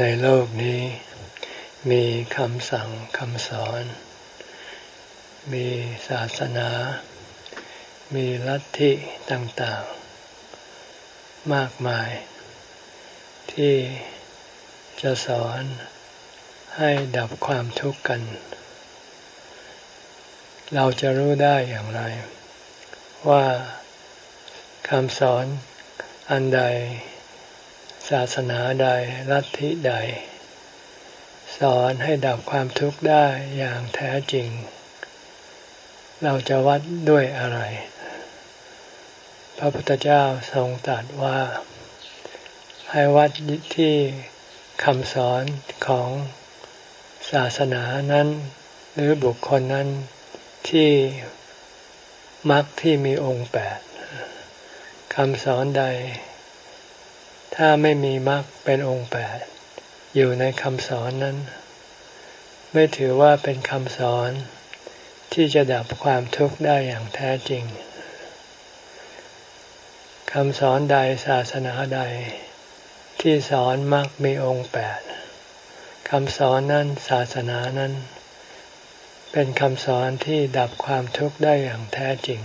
ในโลกนี้ มีคำสั่งคำสอน มีศาสนา มีลัทธิต่างๆ มากมาย ที่จะสอนให้ดับความทุกข์กัน เราจะรู้ได้อย่างไร ว่าคำสอนอันใด ศาสนาใดลัทธิใด สอนให้ดับความทุกข์ได้อย่างแท้จริง เราจะวัดด้วยอะไร พระพุทธเจ้าทรงตรัสว่า ให้วัดที่คำสอนของศาสนานั้น หรือบุคคลนั้นที่มักที่มีองค์แปดคำสอนใด ถ้าไม่มีมรรคเป็นองค์แปดอยู่ในคำสอนนั้น ไม่ถือว่าเป็นคำสอนที่จะดับความทุกข์ได้อย่างแท้จริงคำสอนใดศาสนาใด ที่สอนมรรคมีองค์แปดคำสอนนั้นศาสนานั้น เป็นคำสอนที่ดับความทุกข์ได้อย่างแท้จริง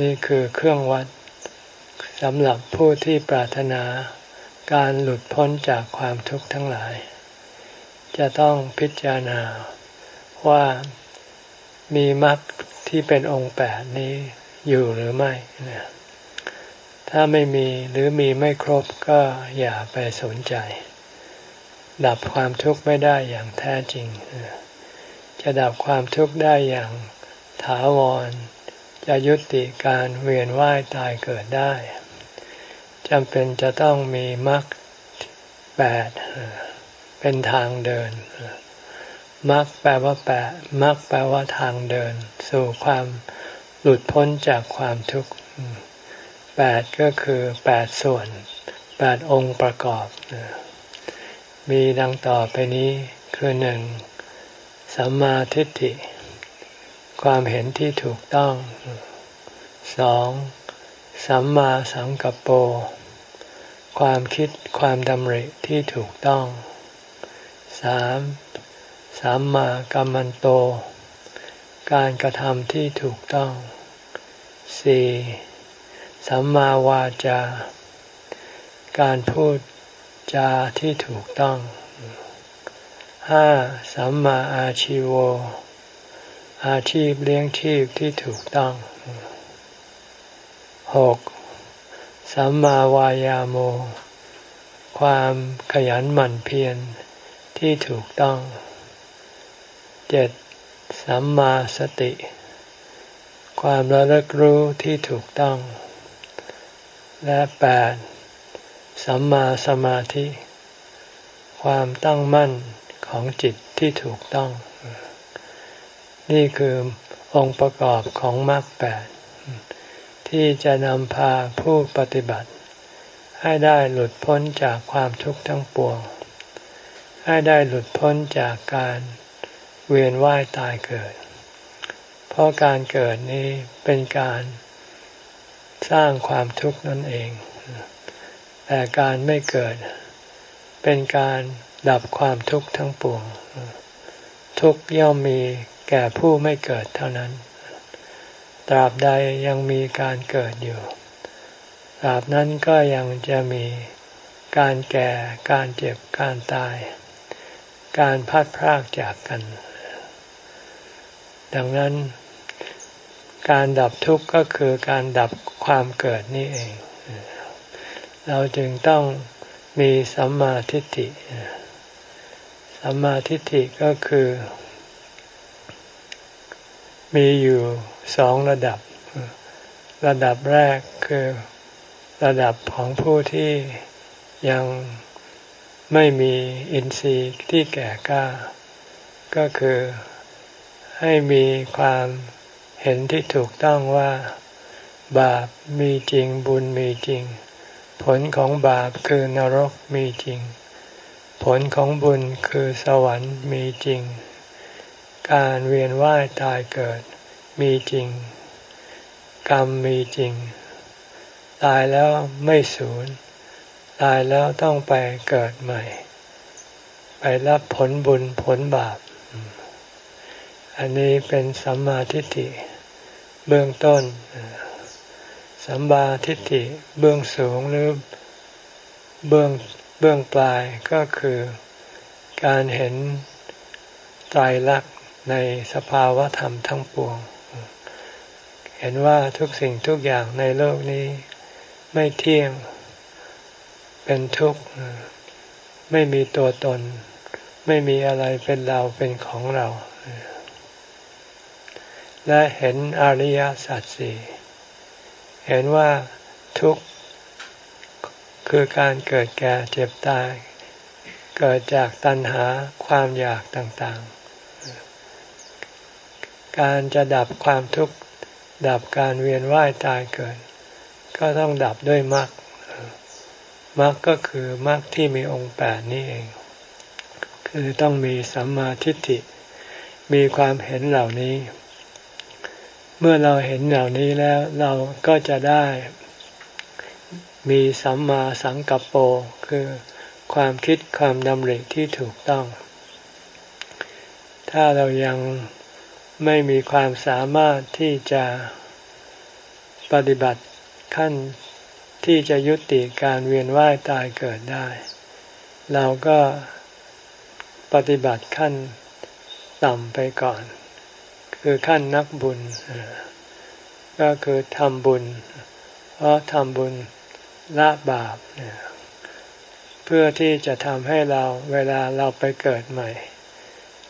นี่คือเครื่องวัด สำหรับผู้ที่ปรารถนาการหลุดพ้นจากความทุกข์ทั้งหลาย จะต้องพิจารณาว่ามีมรรคที่เป็นองค์แปดนี้อยู่หรือไม่ถ้าไม่มีหรือมีไม่ครบก็อย่าไปสนใจ ดับความทุกข์ไม่ได้อย่างแท้จริง จะดับความทุกข์ได้อย่างถาวร จะยุติการเวียนว่ายตายเกิดได้ จำเป็นจะต้องมีมรรคแปดเป็นทางเดินมรรคแปลว่าแปดมรรคแปลว่าทางเดิน สู่ความหลุดพ้นจากความทุกข์แปดก็คือแปดส่วนแปดองค์ประกอบ มีดังต่อไปนี้คือหนึ่งสัมมาทิฏฐิ ความเห็นที่ถูกต้องสอง สัมมาสังกัปโป ความคิดความดำริที่ถูกต้องสามสัมมากัมมันโต การกระทำที่ถูกต้องสี่สัมมาวาจา การพูดจาที่ถูกต้องห้าสัมมาอาชิโว อาชีพเลี้ยงชีพที่ถูกต้อง หกสัมมาวายาโม ความขยันหมั่นเพียรที่ถูกต้องเจ็ดสัมมาสติ ความระลึกรู้ที่ถูกต้อง และแปดสัมมาสมาธิ ความตั้งมั่นของจิตที่ถูกต้อง นี่คือองค์ประกอบของมรรคแปด ที่จะนำพาผู้ปฏิบัติ ให้ได้หลุดพ้นจากความทุกข์ทั้งปวง ให้ได้หลุดพ้นจากการเวียนว่ายตายเกิด เพราะการเกิดนี้เป็นการสร้างความทุกข์นั่นเอง แต่การไม่เกิด เป็นการดับความทุกข์ทั้งปวง ทุกย่อมมีแก่ผู้ไม่เกิดเท่านั้น ตราบใดยังมีการเกิดอยู่ตราบนั้นก็ยังจะมีการแก่ การเจ็บ การตาย การพัดพรากจากกัน ดังนั้น การดับทุกข์ก็คือการดับความเกิดนี่เอง เราจึงต้องมีสัมมาทิฏฐิ สัมมาทิฏฐิก็คือ มีอยู่ สองระดับ ระดับแรกคือระดับของผู้ที่ยังไม่มีอินทรีย์ที่แก่กล้า ก็คือให้มีความเห็นที่ถูกต้องว่าบาปมีจริงบุญมีจริง ผลของบาปคือนรกมีจริง ผลของบุญคือสวรรค์มีจริง การเวียนว่ายตายเกิด มีจริง กรรมมีจริง ตายแล้วไม่สูญ ตายแล้วต้องไปเกิดใหม่ ไปรับผลบุญผลบาป อันนี้เป็นสัมมาทิฏฐิเบื้องต้น สัมมาทิฏฐิเบื้องสูงหรือเบื้องเบื้องปลายก็คือการเห็นไตรลักษณ์ในสภาวะธรรมทั้งปวง เห็นว่าทุกสิ่งทุกอย่างในโลกนี้ ไม่เที่ยง เป็นทุกข์ ไม่มีตัวตน ไม่มีอะไรเป็นเราเป็นของเรา และเห็นอริยสัจสี่เห็นว่าทุกข์คือการเกิดแก่เจ็บตาย เกิดจากตัณหาความอยากต่างๆ การจะดับความทุกข์ ดับการเวียนว่ายตายเกิด ก็ต้องดับด้วยมรรคมรรคก็คือมรรคที่มีองค์แปดนี่เอง คือต้องมีสัมมาทิฏฐิ มีความเห็นเหล่านี้ เมื่อเราเห็นเหล่านี้แล้วเราก็จะได้ มีสัมมาสังกัปโปคือความคิดความดำริที่ถูกต้อง ถ้าเรายัง ไม่มีความสามารถที่จะปฏิบัติขั้นที่จะยุติการเวียนว่ายตายเกิดได้ เราก็ปฏิบัติขั้นต่ำไปก่อน คือขั้นนักบุญ ก็คือทำบุญ เพราะทำบุญละบาป เพื่อที่จะทำให้เราเวลาเราไปเกิดใหม่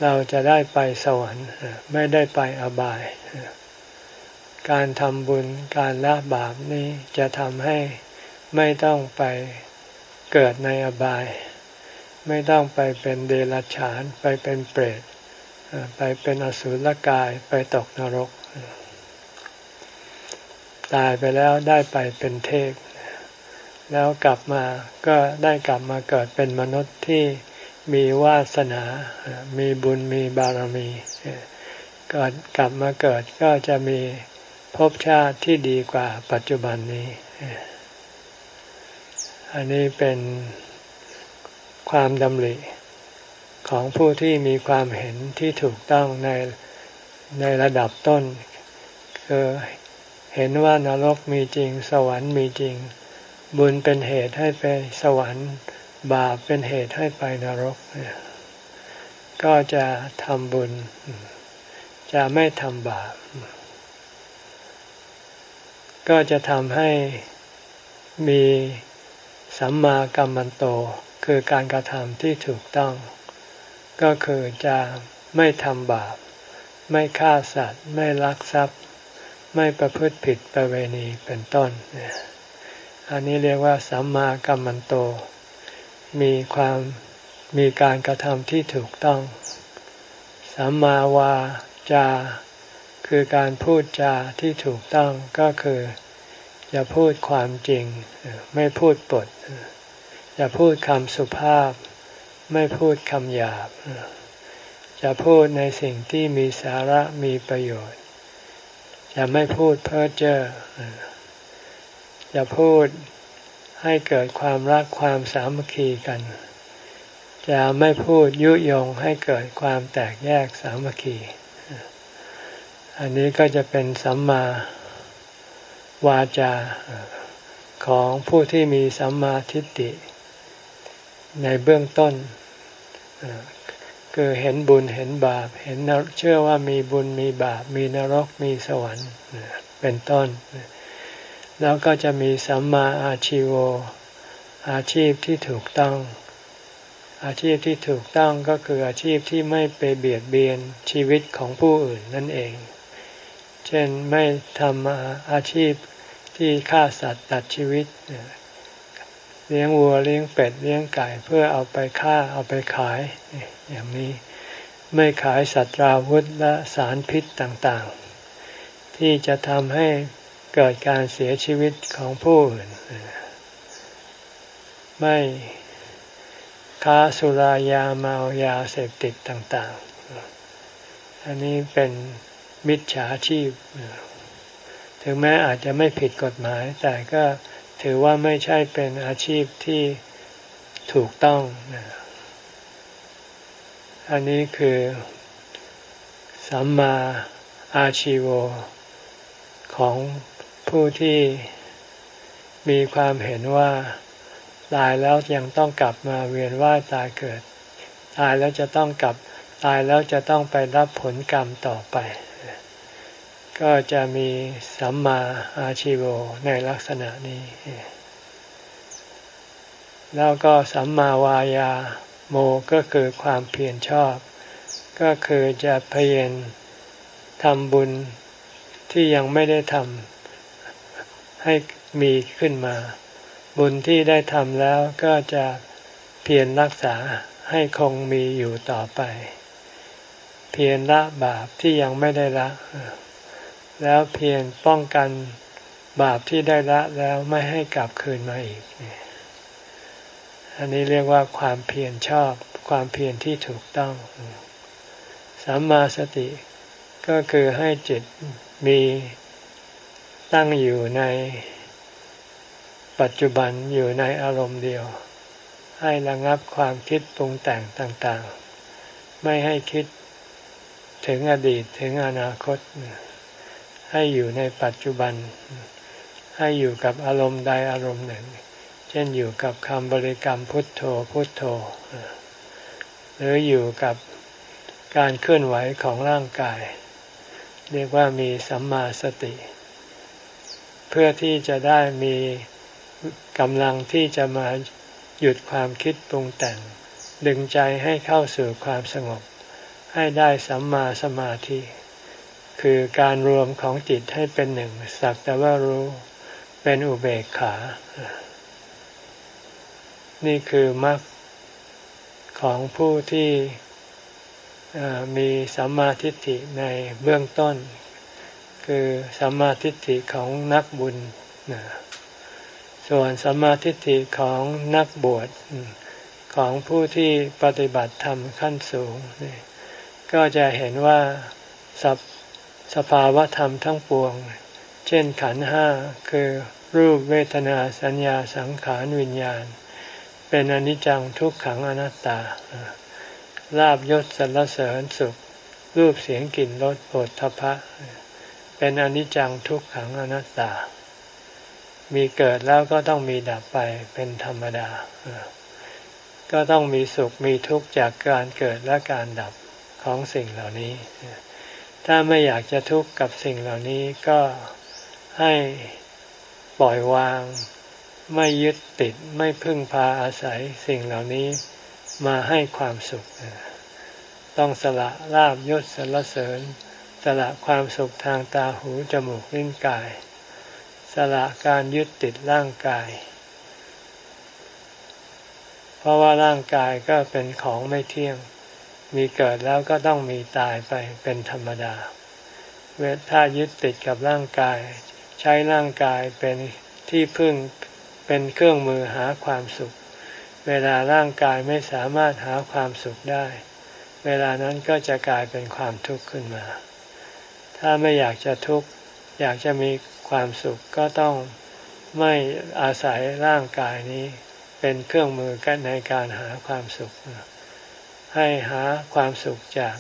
เราจะได้ไปสวรรค์ไม่ได้ไปอบาย การทำบุญการละบาปนี้จะทำให้ไม่ต้องไปเกิดในอบาย ไม่ต้องไปเป็นเดรัจฉาน ไปเป็นเปรตไปเป็นอสุรกายไปตกนรก ตายไปแล้วได้ไปเป็นเทพ แล้วกลับมาก็ได้กลับมาเกิดเป็นมนุษย์ที่ มีวาสนา มีบุญมีบารมีกิดกลับมาเกิดก็จะมีภพชาติที่ดีกว่าปัจจุบันนี้ อันนี้เป็นความดำริของผู้ที่มีความเห็นที่ถูกต้องในในระดับต้น คือเห็นว่านรกมีจริง สวรรค์มีจริง บุญเป็นเหตุให้ไปสวรรค์ บาปเป็นเหตุให้ไปนรก ก็จะทำบุญ จะไม่ทำบาป ก็จะทำให้มีสัมมากัมมันโต คือการกระทำที่ถูกต้อง ก็คือจะไม่ทำบาป ไม่ฆ่าสัตว์ ไม่ลักทรัพย์ ไม่ประพฤติผิดประเวณีเป็นต้น อันนี้เรียกว่าสัมมากัมมันโต มีความมีการกระทำที่ถูกต้อง สัมมาวาจา คือการพูดจาที่ถูกต้องก็คือจะพูดความจริง ไม่พูดปดจะพูดคำสุภาพ ไม่พูดคำหยาบ จะพูดในสิ่งที่มีสาระมีประโยชน์จะไม่พูดเพ้อเจ้อจะพูด ให้เกิดความรักความสามัคคีกัน จะไม่พูดยุยงให้เกิดความแตกแยกสามัคคี อันนี้ก็จะเป็นสัมมาวาจาของผู้ที่มีสัมมาทิฏฐิในเบื้องต้นคือเห็นบุญเห็นบาป เห็นเชื่อว่ามีบุญมีบาป มีนรกมีสวรรค์เป็นต้น แล้วก็จะมีสัมมาอาชีโว อาชีพที่ถูกต้อง อาชีพที่ถูกต้องก็คืออาชีพที่ไม่ไปเบียดเบียนชีวิตของผู้อื่นนั่นเอง เช่นไม่ทำอาชีพที่ฆ่าสัตว์ตัดชีวิต เลี้ยงวัวเลี้ยงเป็ดเลี้ยงไก่เพื่อเอาไปฆ่าเอาไปขายอย่างนี้ไม่ขายสัตว์ราวุธและสารพิษต่างๆ ที่จะทำให้ เกิดการเสียชีวิตของผู้อื่น ไม่ค้าสุรายาเมายาเสพติดต่าง ๆ อันนี้เป็นมิจฉาชีพ ถึงแม้อาจจะไม่ผิดกฎหมาย แต่ก็ถือว่าไม่ใช่เป็นอาชีพที่ถูกต้อง อันนี้คือสัมมาอาชีโวของ ผู้ที่มีความเห็นว่าตายแล้วยังต้องกลับมาเวียนว่ายตายเกิด ตายแล้วจะต้องกลับตายแล้วจะต้องไปรับผลกรรมต่อไป ก็จะมีสัมมาอาชีโวในลักษณะนี้ แล้วก็สัมมาวายาโมก็คือความเพียรชอบ ก็คือจะเพยายามทำบุญที่ยังไม่ได้ทำ ให้มีขึ้นมา บุญที่ได้ทำแล้วก็จะเพียรรักษาให้คงมีอยู่ต่อไป เพียรละบาปที่ยังไม่ได้ละ แล้วเพียรป้องกันบาปที่ได้ละแล้วไม่ให้กลับคืนมาอีก อันนี้เรียกว่าความเพียรชอบ ความเพียรที่ถูกต้องสัมมาสติก็คือให้จิตมี ตั้งอยู่ในปัจจุบันอยู่ในอารมณ์เดียว ให้ระงับความคิดปรุงแต่งต่างๆ ไม่ให้คิดถึงอดีตถึงอนาคต ให้อยู่ในปัจจุบัน ให้อยู่กับอารมณ์ใดอารมณ์หนึ่ง เช่นอยู่กับคำบริกรรมพุทโธพุทโธ หรืออยู่กับการเคลื่อนไหวของร่างกาย เรียกว่ามีสัมมาสติ เพื่อที่จะได้มีกำลังที่จะมาหยุดความคิดปรุงแต่ง ดึงใจให้เข้าสู่ความสงบ ให้ได้สัมมาสมาธิ คือการรวมของจิตให้เป็นหนึ่ง สักแต่ว่ารู้เป็นอุเบกขา นี่คือมรรคของผู้ที่มีสัมมาทิฏฐิในเบื้องต้น คือสัมมาทิฏฐิของนักบุญส่วนสัมมาทิฏฐิของนักบวชของผู้ที่ปฏิบัติธรรมขั้นสูง ก็จะเห็นว่าสสภาวะธรรมทั้งปวง เช่นขันห้าคือรูปเวทนาสัญญาสังขารวิญญาณ เป็นอนิจจังทุกขังอนัตตาลาบยศสรรเสริญสุข รูปเสียงกลิ่นรสโผฏฐพะ เป็นอนิจจังทุกขังอนัตตา มีเกิดแล้วก็ต้องมีดับไปเป็นธรรมดา ก็ต้องมีสุขมีทุกข์จากการเกิดและการดับของสิ่งเหล่านี้ ถ้าไม่อยากจะทุกข์กับสิ่งเหล่านี้ก็ให้ปล่อยวาง ไม่ยึดติดไม่พึ่งพาอาศัยสิ่งเหล่านี้มาให้ความสุข ต้องสละลาบยศสรรเสริญ สละความสุขทางตาหูจมูกลิ้นกาย สละการยึดติดร่างกาย เพราะว่าร่างกายก็เป็นของไม่เที่ยง มีเกิดแล้วก็ต้องมีตายไปเป็นธรรมดา เวทถ้ายึดติดกับร่างกาย ใช้ร่างกายเป็นที่พึ่งเป็นเครื่องมือหาความสุข เวลาร่างกายไม่สามารถหาความสุขได้ เวลานั้นก็จะกลายเป็นความทุกข์ขึ้นมา ถ้าไม่อยากจะทุกข์อยากจะมีความสุขก็ต้องไม่อาศัยร่างกายนี้ เป็นเครื่องมือกันในการหาความสุข ให้หาความสุขจาก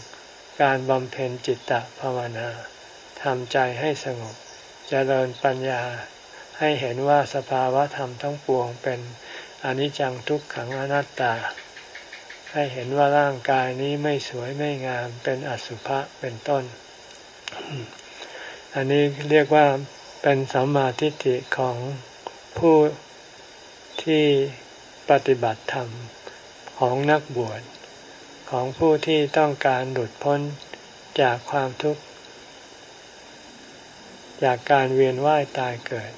การบำเพ็ญจิตตภาวนาทำใจให้สงบจเจริญปัญญา ให้เห็นว่าสภาวะธรรมทั้งปวงเป็นอนิจจังทุกขังอนัตตา ให้เห็นว่าร่างกายนี้ไม่สวยไม่งามเป็นอสุภะเป็นต้น อันนี้เรียกว่าเป็นสัมมาทิฏฐิของผู้ที่ปฏิบัติธรรมของนักบวชของผู้ที่ต้องการหลุดพ้นจากความทุกข์จากการเวียนว่ายตายเกิด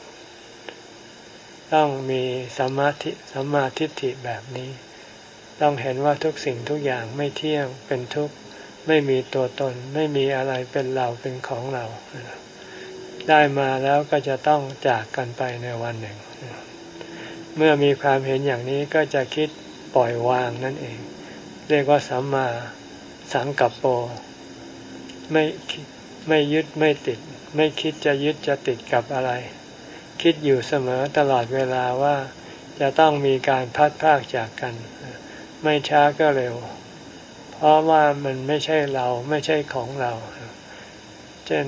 ต้องมีสมาธิสมาทิฏฐิแบบนี้ ต้องเห็นว่าทุกสิ่งทุกอย่างไม่เที่ยงเป็นทุกข์ ไม่มีตัวตน ไม่มีอะไรเป็นเราเป็นของเรา ได้มาแล้วก็จะต้องจากกันไปในวันหนึ่ง เมื่อมีความเห็นอย่างนี้ก็จะคิดปล่อยวางนั่นเอง เรียกว่าสัมมาสังกัปโปไม่ไม่ยึดไม่ติด ไม่คิดจะยึดจะติดกับอะไร คิดอยู่เสมอตลอดเวลาว่าจะต้องมีการพัดพากจากกัน ไม่ช้าก็เร็ว ราะว่ามันไม่ใช่เราไม่ใช่ของเรา เช่น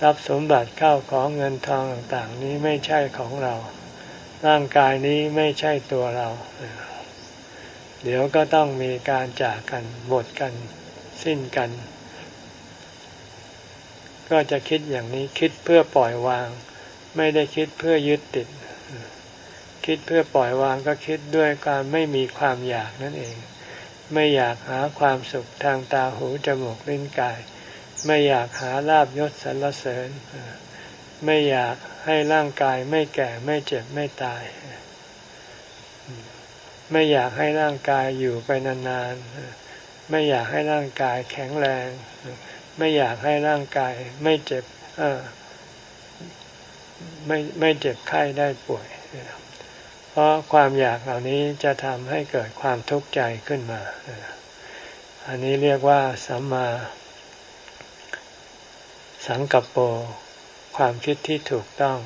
ทรัพย์สมบัติเข้าของเงินทองต่างๆ นี้ไม่ใช่ของเรา ร่างกายนี้ไม่ใช่ตัวเรา เดี๋ยวก็ต้องมีการจากกันหมดกัน สิ้นกัน ก็จะคิดอย่างนี้คิดเพื่อปล่อยวาง ไม่ได้คิดเพื่อยึดติด คิดเพื่อปล่อยวางก็คิดด้วยการไม่มีความอยากนั่นเอง ไม่อยากหาความสุขทางตาหูจมูกลิ้นกาย ไม่อยากหาลาบยศสรรเสริญ ไม่อยากให้ร่างกายไม่แก่ไม่เจ็บไม่ตาย ไม่อยากให้ร่างกายอยู่ไปนานๆ ไม่อยากให้ร่างกายแข็งแรง ไม่อยากให้ร่างกายไม่เจ็บไม่ไม่เจ็บไข้ได้ป่วย เพราะความอยากเหล่านี้จะทำให้เกิดความทุกข์ใจขึ้นมา อันนี้เรียกว่าสัมมา สังกัปโป ความคิดที่ถูกต้อง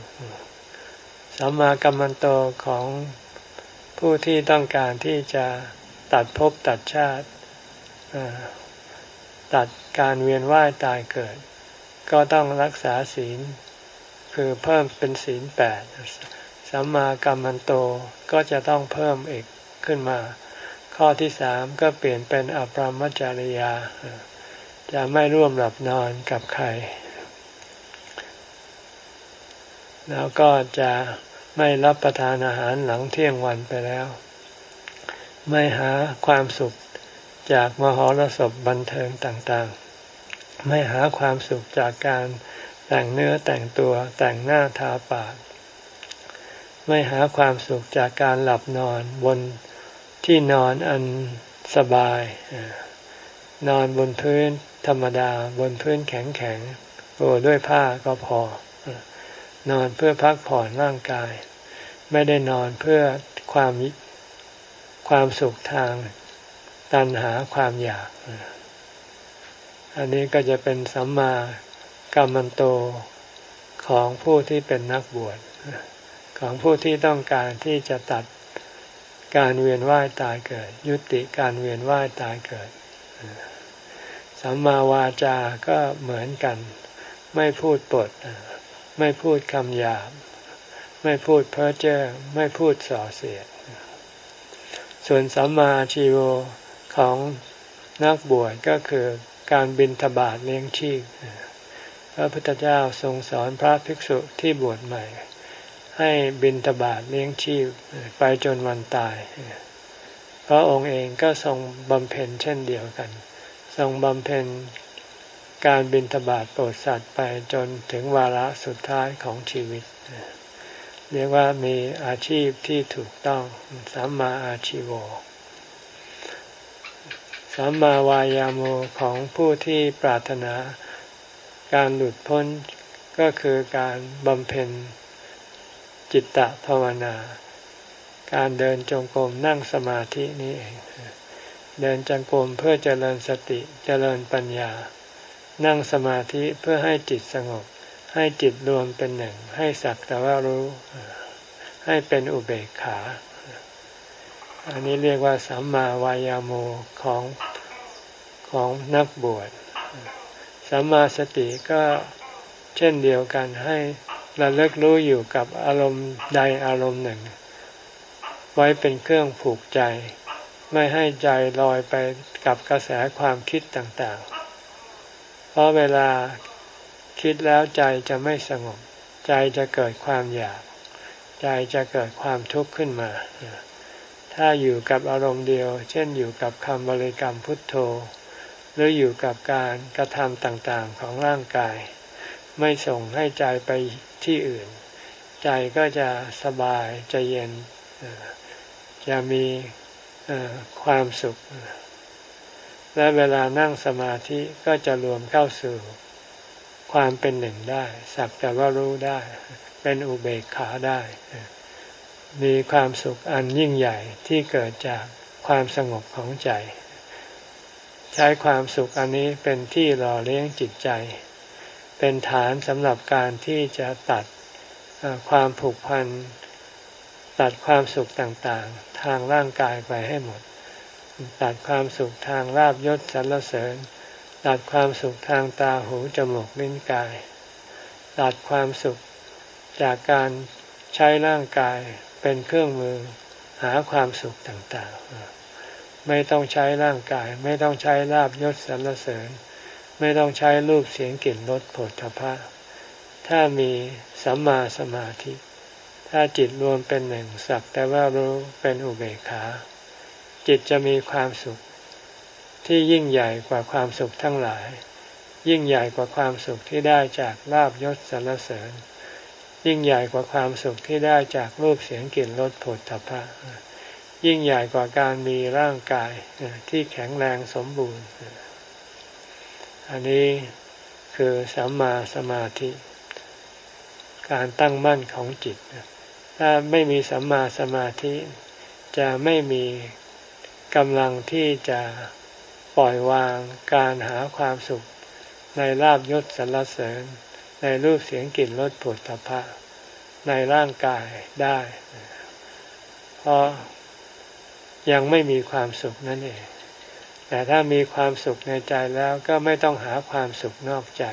สัมมากัมมันโตของผู้ที่ต้องการที่จะตัดภพตัดชาติ ตัดการเวียนว่ายตายเกิด ก็ต้องรักษาศีล คือเพิ่มเป็นศีลแปด สัมมากัมมันโตก็จะต้องเพิ่มอีกขึ้นมา ข้อที่สามก็เปลี่ยนเป็นอปรมจริยา จะไม่ร่วมหลับนอนกับใคร แล้วก็จะไม่รับประทานอาหารหลังเที่ยงวันไปแล้ว ไม่หาความสุขจากมหรสพบันเทิงต่างๆ ไม่หาความสุขจากการแต่งเนื้อแต่งตัวแต่งหน้าทาปาก ไม่หาความสุขจากการหลับนอนบนที่นอนอันสบาย นอนบนพื้นธรรมดาบนพื้นแข็งๆโอ้ด้วยผ้าก็พอ นอนเพื่อพักผ่อนร่างกาย ไม่ได้นอนเพื่อความความสุขทางตันหาความอยาก อันนี้ก็จะเป็นสัมมากรรมันโตของผู้ที่เป็นนักบวช ของผู้ที่ต้องการที่จะตัดการเวียนว่ายตายเกิด ยุติการเวียนว่ายตายเกิด สัมมาวาจาก็เหมือนกัน ไม่พูดปด ไม่พูดคำหยาบ ไม่พูดเพ้อเจ้อไม่พูดส่อเสียด ส่วนสัมมาชีโวของนักบวชก็คือการบินทบาทเลี้ยงชีพ พระพุทธเจ้าทรงสอนพระภิกษุที่บวชใหม่ ให้บินทบาทเลี้ยงชีพไปจนวันตายพระองค์เองก็ทรงบำเพ็ญเช่นเดียวกัน ทรงบำเพ็ญการบินทบาทโปรดสัตว์ไปจนถึงวาระสุดท้ายของชีวิต เรียกว่ามีอาชีพที่ถูกต้องสัมมาอาชีวสัมมาวายาโมของผู้ที่ปรารถนาการหลุดพ้นก็คือการบำเพ็ญ จิตตภาวนา การเดินจงกรมนั่งสมาธินี้เอง เดินจงกรมเพื่อเจริญสติเจริญปัญญา นั่งสมาธิเพื่อให้จิตสงบ ให้จิตรวมเป็นหนึ่ง ให้สักแต่ว่ารู้ ให้เป็นอุเบกขา อันนี้เรียกว่าสัมมาวายาโมของของนักบวชสัมมาสติก็เช่นเดียวกันให้ ระลึกรู้อยู่กับอารมณ์ใดอารมณ์หนึ่ง ไว้เป็นเครื่องผูกใจ ไม่ให้ใจลอยไปกับกระแสความคิดต่างๆ เพราะเวลาคิดแล้วใจจะไม่สงบ ใจจะเกิดความอยาก ใจจะเกิดความทุกข์ขึ้นมา ถ้าอยู่กับอารมณ์เดียว เช่นอยู่กับคำบริกรรมพุทโธ หรืออยู่กับการกระทำต่างๆของร่างกาย ไม่ส่งให้ใจไปที่อื่น ใจก็จะสบายจะเย็นจะมีความสุข และเวลานั่งสมาธิก็จะรวมเข้าสู่ความเป็นหนึ่งได้ สักแต่ว่ารู้ได้ เป็นอุเบกขาได้ มีความสุขอันยิ่งใหญ่ที่เกิดจากความสงบของใจ ใช้ความสุขอันนี้เป็นที่หล่อเลี้ยงจิตใจ เป็นฐานสำหรับการที่จะตัดความผูกพัน ตัดความสุขต่างๆ ทางร่างกายไปให้หมด ตัดความสุขทางลาบยศสรรเสริญ ตัดความสุขทางตาหูจมูกลิ้นกาย ตัดความสุขจากการใช้ร่างกายเป็นเครื่องมือหาความสุขต่างๆ ไม่ต้องใช้ร่างกาย ไม่ต้องใช้ลาบยศสรรเสริญ ไม่ต้องใช้รูปเสียงกลิ่นรสผลทพะถ้ามีสัมมาสมาธิ ถ้าจิตรวมเป็นหนึ่งสักแต่ว่ารู้เป็นอุเบกขา จิตจะมีความสุข ที่ยิ่งใหญ่กว่าความสุขทั้งหลาย ยิ่งใหญ่กว่าความสุขที่ได้จากลาบยศสรรเสริญ ยิ่งใหญ่กว่าความสุขที่ได้จากรูปเสียงกลิ่นรสผลตภะยิ่งใหญ่กว่าการมีร่างกายที่แข็งแรงสมบูรณ์ อันนี้คือสัมมาสมาธิ การตั้งมั่นของจิต ถ้าไม่มีสัมมาสมาธิ จะไม่มีกำลังที่จะปล่อยวางการหาความสุขในลาบยศสรรเสริญ ในรูปเสียงกลิ่นรสผลตภะในร่างกายได้ เพราะยังไม่มีความสุขนั่นเอง แต่ถ้ามีความสุขในใจแล้วก็ไม่ต้องหาความสุขนอกใจ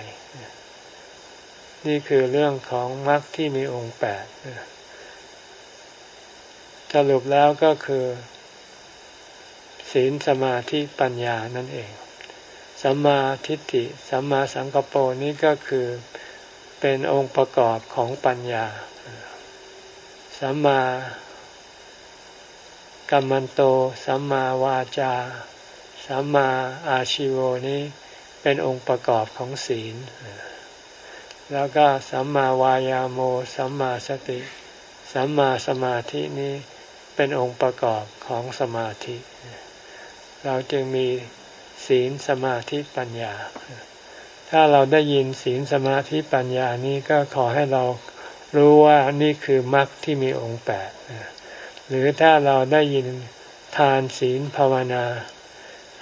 นี่คือเรื่องของมรรคที่มีองค์แปดสรุปแล้วก็คือ ศีลสมาธิปัญญานั่นเอง สัมมาทิฏฐิสัมมาสังกปรนี้ก็คือเป็นองค์ประกอบของปัญญา สัมมากัมมันโต สัมมาวาจา สัมมาอาชิโวนี้เป็นองค์ประกอบของศีล แล้วก็สัมมาวายาโม สัมมาสติ สัมมาสมาธินี้เป็นองค์ประกอบของสมาธิ เราจึงมีศีลสมาธิปัญญา ถ้าเราได้ยินศีลสมาธิปัญญานี้ก็ขอให้เรารู้ว่านี่คือมรรคที่มีองค์แปดหรือถ้าเราได้ยินทานศีลภาวนา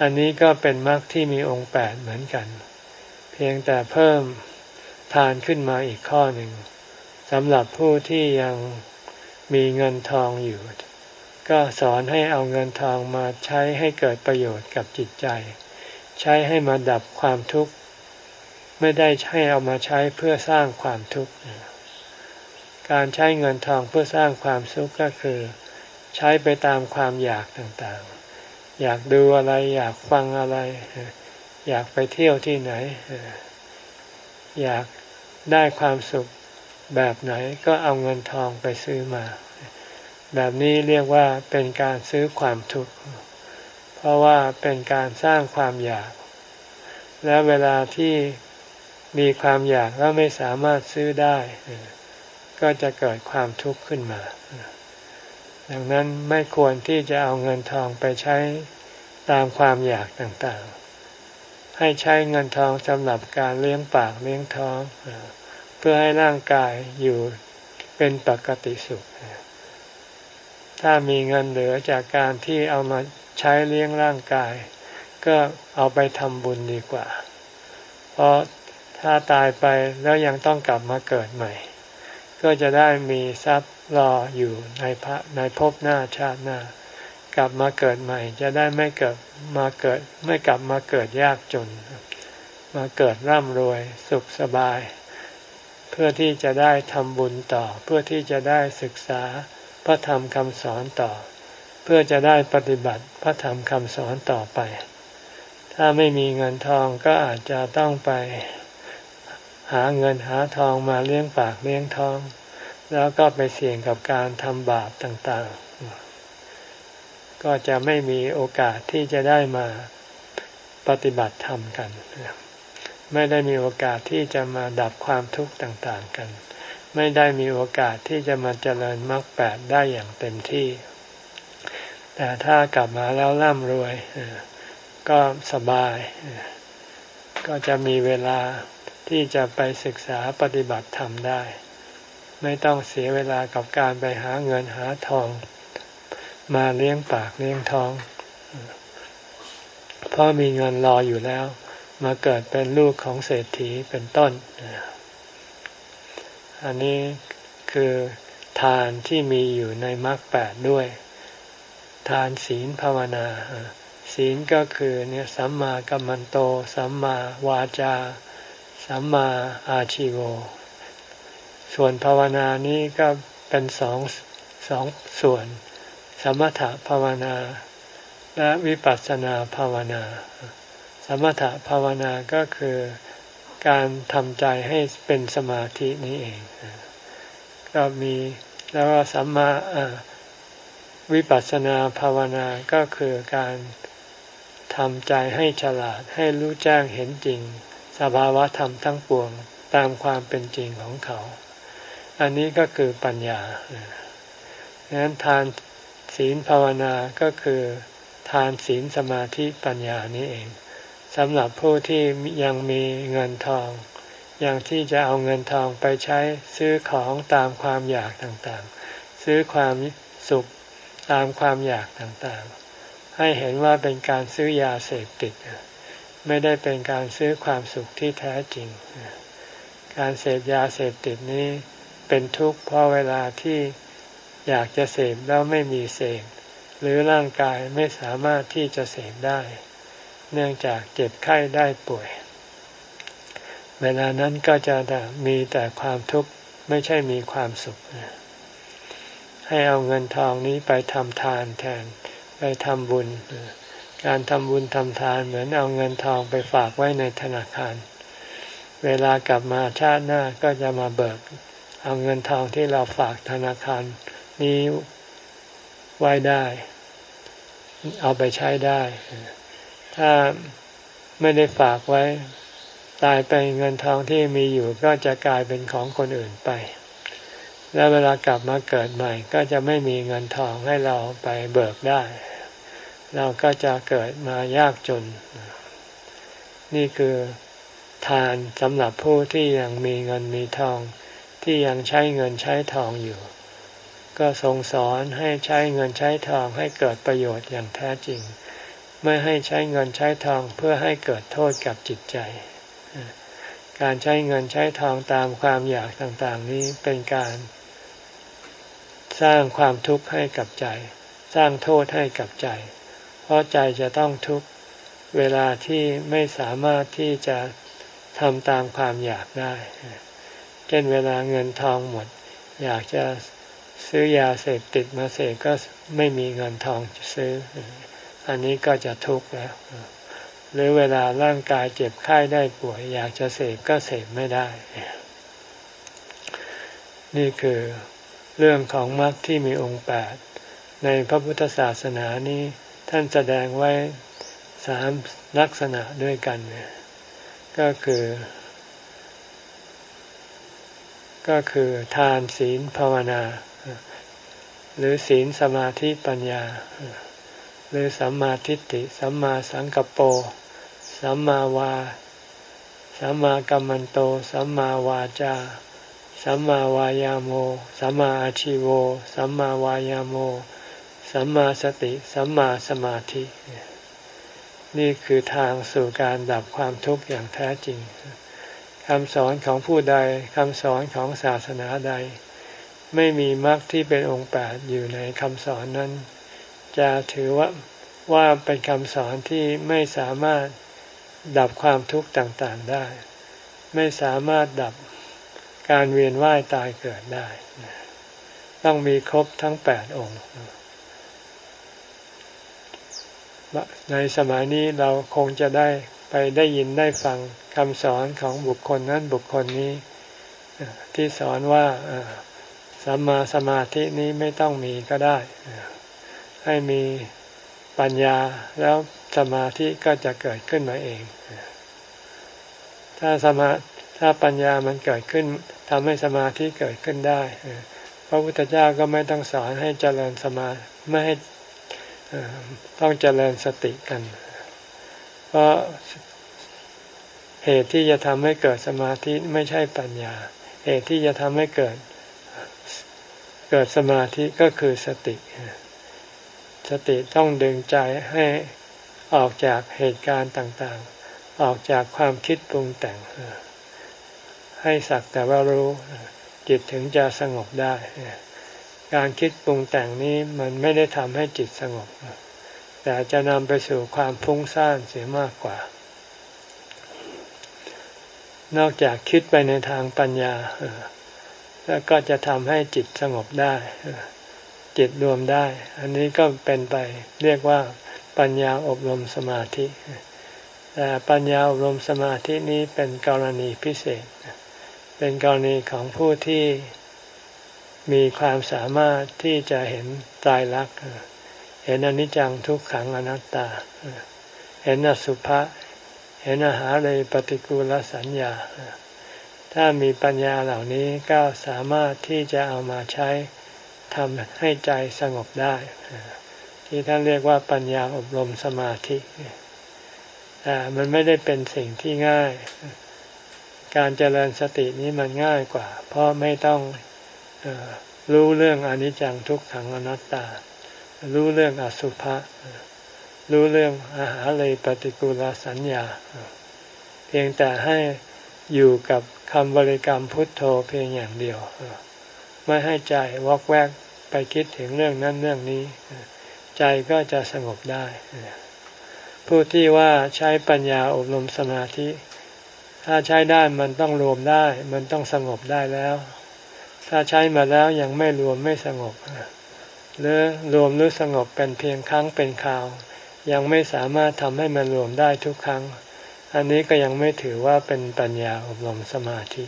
อันนี้ก็เป็นมรรคที่มีองค์แปดเหมือนกัน เพียงแต่เพิ่มทานขึ้นมาอีกข้อหนึ่งสำหรับผู้ที่ยังมีเงินทองอยู่ ก็สอนให้เอาเงินทองมาใช้ให้เกิดประโยชน์กับจิตใจ ใช้ให้มาดับความทุกข์ ไม่ได้ใช้เอามาใช้เพื่อสร้างความทุกข์ การใช้เงินทองเพื่อสร้างความสุขก็คือ ใช้ไปตามความอยากต่างๆ อยากดูอะไร อยากฟังอะไร อยากไปเที่ยวที่ไหน อยากได้ความสุขแบบไหนก็เอาเงินทองไปซื้อมา แบบนี้เรียกว่าเป็นการซื้อความทุกข์เพราะว่าเป็นการสร้างความอยาก และเวลาที่มีความอยากแล้วไม่สามารถซื้อได้ ก็จะเกิดความทุกข์ขึ้นมา ดังนั้นไม่ควรที่จะเอาเงินทองไปใช้ตามความอยากต่างๆ ให้ใช้เงินทองสำหรับการเลี้ยงปากเลี้ยงท้อง เพื่อให้ร่างกายอยู่เป็นปกติสุข ถ้ามีเงินเหลือจากการที่เอามาใช้เลี้ยงร่างกาย ก็เอาไปทำบุญดีกว่า เพราะถ้าตายไปแล้วยังต้องกลับมาเกิดใหม่ ก็จะได้มีทรัพย์ รออยู่ในพระในภพหน้าชาติหน้า กลับมาเกิดใหม่ จะได้ไม่เกิดมาเกิด ไม่กลับมาเกิดยากจน มาเกิดร่ำรวยสุขสบาย เพื่อที่จะได้ทำบุญต่อ เพื่อที่จะได้ศึกษาพระธรรมคำสอนต่อ เพื่อจะได้ปฏิบัติพระธรรมคำสอนต่อไป ถ้าไม่มีเงินทองก็อาจจะต้องไป หาเงินหาทองมาเลี้ยงปากเลี้ยงท้อง แล้วก็ไปเสี่ยงกับการทำบาปต่างๆ ก็จะไม่มีโอกาสที่จะได้มาปฏิบัติธรรมกัน ไม่ได้มีโอกาสที่จะมาดับความทุกข์ต่างๆกัน ไม่ได้มีโอกาสที่จะมาเจริญมรรคแปดได้อย่างเต็มที่ แต่ถ้ากลับมาแล้วร่ำรวยก็สบาย ก็จะมีเวลาที่จะไปศึกษาปฏิบัติธรรมได้ ไม่ต้องเสียเวลากับการไปหาเงินหาทอง มาเลี้ยงปากเลี้ยงท้องเพราะมีเงินรออยู่แล้ว มาเกิดเป็นลูกของเศรษฐีเป็นต้น อันนี้คือทานที่มีอยู่ในมรรคแปดด้วย ทานศีลภาวนา ศีลก็คือเนี่ยสัมมากัมมันโต สัมมาวาจา สัมมาอาชิโว ส่วนภาวนานี้ก็เป็นสองสองส่วน สมถภาวนา และวิปัสสนาภาวนา สมถภาวนาก็คือการทำใจให้เป็นสมาธินี้เอง ก็มีแล้วก็สัมมาวิปัสสนาภาวนาก็คือการทำใจให้ฉลาดให้รู้แจ้งเห็นจริง สภาวะธรรมทั้งปวงตามความเป็นจริงของเขา อันนี้ก็คือปัญญาดังนั้นทานศีลภาวนาก็คือทานศีลสมาธิปัญญานี้เองสำหรับผู้ที่ยังมีเงินทอง อย่างที่จะเอาเงินทองไปใช้ซื้อของตามความอยากต่างๆ ซื้อความสุขตามความอยากต่างๆ ให้เห็นว่าเป็นการซื้อยาเสพติด ไม่ได้เป็นการซื้อความสุขที่แท้จริง การเสพยาเสพติดนี้ เป็นทุกข์เพราะเวลาที่อยากจะเสพแล้วไม่มีเสพหรือร่างกายไม่สามารถที่จะเสพได้ เนื่องจากเจ็บไข้ได้ป่วย เวลานั้นก็จะมีแต่ความทุกข์ไม่ใช่มีความสุข ให้เอาเงินทองนี้ไปทำทานแทนไปทำบุญ การทำบุญทำทานเหมือนเอาเงินทองไปฝากไว้ในธนาคาร เวลากลับมาชาติหน้าก็จะมาเบิก เอาเงินทองที่เราฝากธนาคารนี้ไว้ได้ เอาไปใช้ได้ ถ้าไม่ได้ฝากไว้ ตายไปเงินทองที่มีอยู่ก็จะกลายเป็นของคนอื่นไป แล้วเวลากลับมาเกิดใหม่ ก็จะไม่มีเงินทองให้เราไปเบิกได้ เราก็จะเกิดมายากจน นี่คือทานสำหรับผู้ที่ยังมีเงินมีทอง ที่ยังใช้เงินใช้ทองอยู่ ก็ทรงสอนให้ใช้เงินใช้ทองให้เกิดประโยชน์อย่างแท้จริง ไม่ให้ใช้เงินใช้ทองเพื่อให้เกิดโทษกับจิตใจ การใช้เงินใช้ทองตามความอยากต่างๆ นี้เป็นการ สร้างความทุกข์ให้กับใจ สร้างโทษให้กับใจ เพราะใจจะต้องทุกข์เวลาที่ไม่สามารถที่จะทำตามความอยากได้ เช่นเวลาเงินทองหมด อยากจะซื้อยาเสพติดมาเสพก็ไม่มีเงินทองจะซื้อ อันนี้ก็จะทุกข์แล้ว หรือเวลาร่างกายเจ็บไข้ได้ป่วย อยากจะเสพก็เสพไม่ได้ นี่คือเรื่องของมรรคที่มีองค์แปดในพระพุทธศาสนานี้ท่านแสดงไว้สามลักษณะด้วยกัน ก็คือ ก็คือทานศีลภาวนา หรือศีลสมาธิปัญญา หรือสัมมาทิฏฐิสัมมาสังกปรสัมมาวาสัมมากัมมันโต สัมมาวาจา สัมมาวายาโม สัมมาอาชิโว สัมมาวายาโม สัมมาสติ สัมมาสมาธิ นี่คือทางสู่การดับความทุกข์อย่างแท้จริง คำสอนของผู้ใดคำสอนของศาสนาใด ไม่มีมรรคที่เป็นองค์แปดอยู่ในคำสอนนั้น จะถือว่าว่าเป็นคำสอนที่ไม่สามารถดับความทุกข์ต่างๆได้ ไม่สามารถดับการเวียนว่ายตายเกิดได้ ต้องมีครบทั้งแปดองค์ ในสมัยนี้เราคงจะได้ ไปได้ยินได้ฟังคำสอนของบุคคลนั้นบุคคลนี้ ที่สอนว่าสัมมาสมาธินี้ไม่ต้องมีก็ได้ ให้มีปัญญาแล้วสมาธิก็จะเกิดขึ้นมาเอง ถ้าสมาถ้าปัญญามันเกิดขึ้นทำให้สมาธิเกิดขึ้นได้พระพุทธเจ้าก็ไม่ต้องสอนให้เจริญสมาไม่ให้ต้องเจริญสติกันเเพราะเหตุที่จะทำให้เกิดสมาธิไม่ใช่ปัญญา เหตุที่จะทำให้เกิดเกิดสมาธิก็คือสติ สติต้องดึงใจให้ออกจากเหตุการณ์ต่างๆ ออกจากความคิดปรุงแต่ง ให้สักแต่ว่ารู้จิตถึงจะสงบได้ การคิดปรุงแต่งนี้มันไม่ได้ทำให้จิตสงบ แต่จะนำไปสู่ความฟุ้งซ่านเสียมากกว่า นอกจากคิดไปในทางปัญญาแล้วก็จะทำให้จิตสงบได้ จิตรวมได้ อันนี้ก็เป็นไปเรียกว่าปัญญาอบรมสมาธิแต่ปัญญาอบรมสมาธินี้เป็นกรณีพิเศษ เป็นกรณีของผู้ที่มีความสามารถที่จะเห็นตายรัก เห็นอนิจจังทุกขังอนัตตา เห็นอสุภะเห็นอาหารเลยปฏิกูลสัญญา ถ้ามีปัญญาเหล่านี้ก็สามารถที่จะเอามาใช้ทำให้ใจสงบได้ ที่ท่านเรียกว่าปัญญาอบรมสมาธิแต่มันไม่ได้เป็นสิ่งที่ง่าย การเจริญสตินี้มันง่ายกว่า เพราะไม่ต้องรู้เรื่องอนิจจังทุกขังอนัตตา รู้เรื่องอสุภะรู้เรื่องอาหารเลยปฏิกูลสัญญา เพียงแต่ให้อยู่กับคำบริกรรมพุทโธเพียงอย่างเดียว ไม่ให้ใจวอกแวกไปคิดถึงเรื่องนั้นเรื่องนี้ ใจก็จะสงบได้ ผู้ที่ว่าใช้ปัญญาอบรมสมาธิ ถ้าใช้ได้มันต้องรวมได้ มันต้องสงบได้แล้ว ถ้าใช้มาแล้วยังไม่รวมไม่สงบ หรือรวมหรือสงบเป็นเพียงครั้งเป็นคราว ยังไม่สามารถทำให้มันรวมได้ทุกครั้ง อันนี้ก็ยังไม่ถือว่าเป็นปัญญาอบรมสมาธิ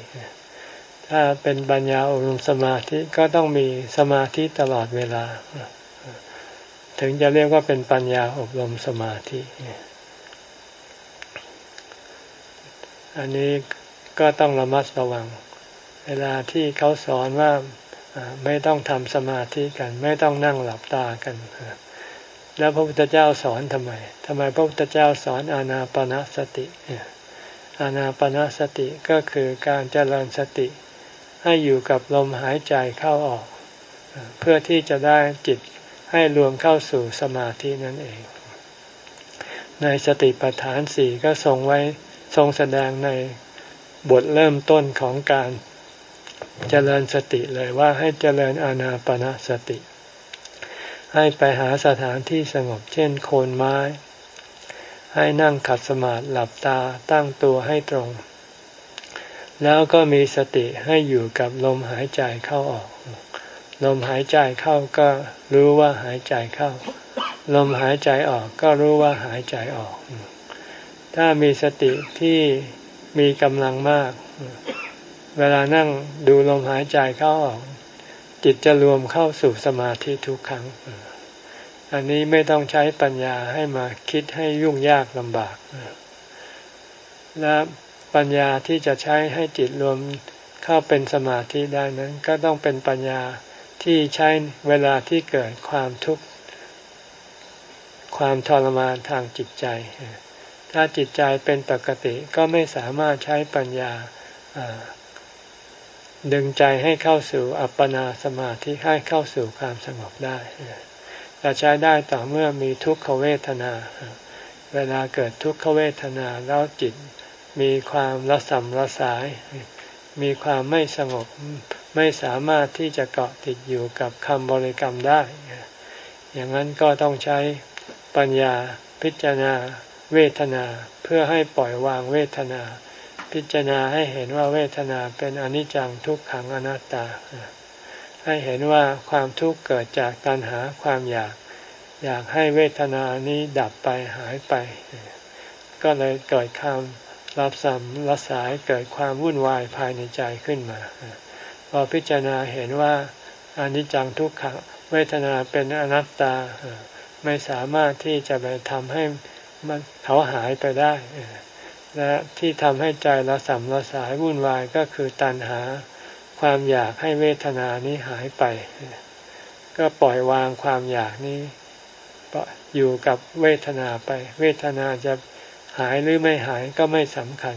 ถ้าเป็นปัญญาอบรมสมาธิก็ต้องมีสมาธิตลอดเวลา ถึงจะเรียกว่าเป็นปัญญาอบรมสมาธิ อันนี้ก็ต้องระมัดระวัง เวลาที่เขาสอนว่า ไม่ต้องทำสมาธิกัน ไม่ต้องนั่งหลับตากัน แล้วพระพุทธเจ้าสอนทำไมทำไมพระพุทธเจ้าสอนอานาปนาสติอานาปนาสติก็คือการเจริญสติ ให้อยู่กับลมหายใจเข้าออก เพื่อที่จะได้จิตให้รวมเข้าสู่สมาธินั่นเอง ในสติปัฏฐานสี่ก็ทรงไว้ทรงแสดงในบทเริ่มต้นของการ เจริญสติเลยว่าให้เจริญอานาปนาสติ ให้ไปหาสถานที่สงบเช่นโคนไม้ ให้นั่งขัดสมาธิหลับตาตั้งตัวให้ตรง แล้วก็มีสติให้อยู่กับลมหายใจเข้าออก ลมหายใจเข้าก็รู้ว่าหายใจเข้า ลมหายใจออกก็รู้ว่าหายใจออก ถ้ามีสติที่มีกำลังมาก เวลานั่งดูลมหายใจเข้าออกจิตจะรวมเข้าสู่สมาธิทุกครั้ง อันนี้ไม่ต้องใช้ปัญญาให้มาคิดให้ยุ่งยากลำบาก และปัญญาที่จะใช้ให้จิตรวมเข้าเป็นสมาธิได้นั้น ก็ต้องเป็นปัญญาที่ใช้เวลาที่เกิดความทุกข์ความทรมานทางจิตใจ ถ้าจิตใจเป็นปกติก็ไม่สามารถใช้ปัญญา ดึงใจให้เข้าสู่อัปปนาสมาธิให้เข้าสู่ความสงบได้จะใช้ได้ต่อเมื่อมีทุกขเวทนา เวลาเกิดทุกขเวทนาแล้วจิตมีความละสัมละสาย มีความไม่สงบไม่สามารถที่จะเกาะติดอยู่กับคำบริกรรมได้ อย่างนั้นก็ต้องใช้ปัญญาพิจารณาเวทนาเพื่อให้ปล่อยวางเวทนา พิจารณาให้เห็นว่าเวทนาเป็นอนิจจังทุกขังอนัตตา ให้เห็นว่าความทุกข์เกิดจากตัณหาความอยาก อยากให้เวทนานี้ดับไปหายไป ก็เลยเกิดความรับสัมรัสายเกิดความวุ่นวายภายในใจขึ้นมาพอพิจารณาเห็นว่าอนิจจังทุกขังเวทนาเป็นอนัตตาไม่สามารถที่จะไปทำให้มันเขาหายไปได้ และที่ทำให้ใจละสัมละสายวุ่นวายก็คือตัณหา ความอยากให้เวทนานี้หายไป ก็ปล่อยวางความอยากนี้อยู่กับเวทนาไป เวทนาจะหายหรือไม่หายก็ไม่สำคัญ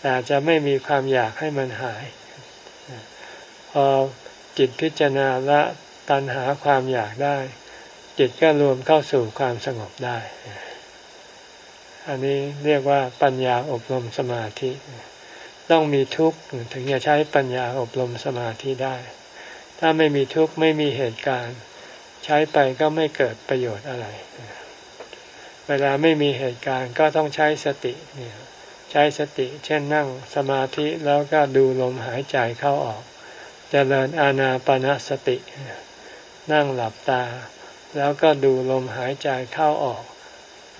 แต่จะไม่มีความอยากให้มันหาย พอจิตพิจารณาละตัณหาความอยากได้ จิตก็รวมเข้าสู่ความสงบได้ อันนี้เรียกว่าปัญญาอบรมสมาธิ ต้องมีทุกข์ถึงจะใช้ปัญญาอบรมสมาธิได้ ถ้าไม่มีทุกข์ไม่มีเหตุการณ์ ใช้ไปก็ไม่เกิดประโยชน์อะไร เวลาไม่มีเหตุการณ์ก็ต้องใช้สติเนี่ยใช้สติ เช่นนั่งสมาธิแล้วก็ดูลมหายใจเข้าออกจเจริญอาณาปณะสติ นั่งหลับตา แล้วก็ดูลมหายใจเข้าออก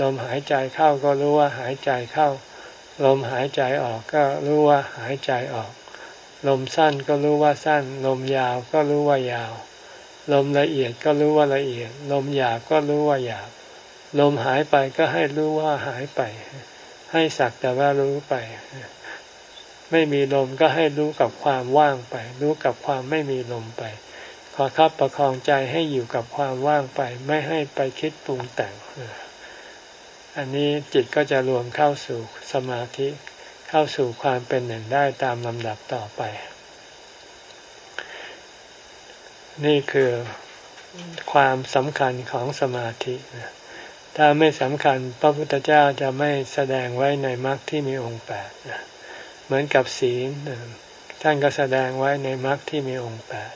ลมหายใจเข้าก็รู้ว่าหายใจเข้า ลมหายใจออกก็รู้ว่าหายใจออก ลมสั้นก็รู้ว่าสั้น ลมยาวก็รู้ว่ายาว ลมละเอียดก็รู้ว่าละเอียด ลมหยาบก็รู้ว่าหยาบ ลมหายไปก็ให้รู้ว่าหายไป ให้สักแต่ว่ารู้ไป ไม่มีลมก็ให้รู้กับความว่างไป รู้กับความไม่มีลมไปขอครับประคองใจให้อยู่กับความว่างไป ไม่ให้ไปคิดปรุงแต่ง อันนี้จิตก็จะรวมเข้าสู่สมาธิเข้าสู่ความเป็นหนึ่งได้ตามลำดับต่อไป นี่คือความสำคัญของสมาธิ ถ้าไม่สำคัญพระพุทธเจ้าจะไม่แสดงไว้ในมรรคที่มีองค์แปดเหมือนกับศีลท่านก็แสดงไว้ในมรรคที่มีองค์แปด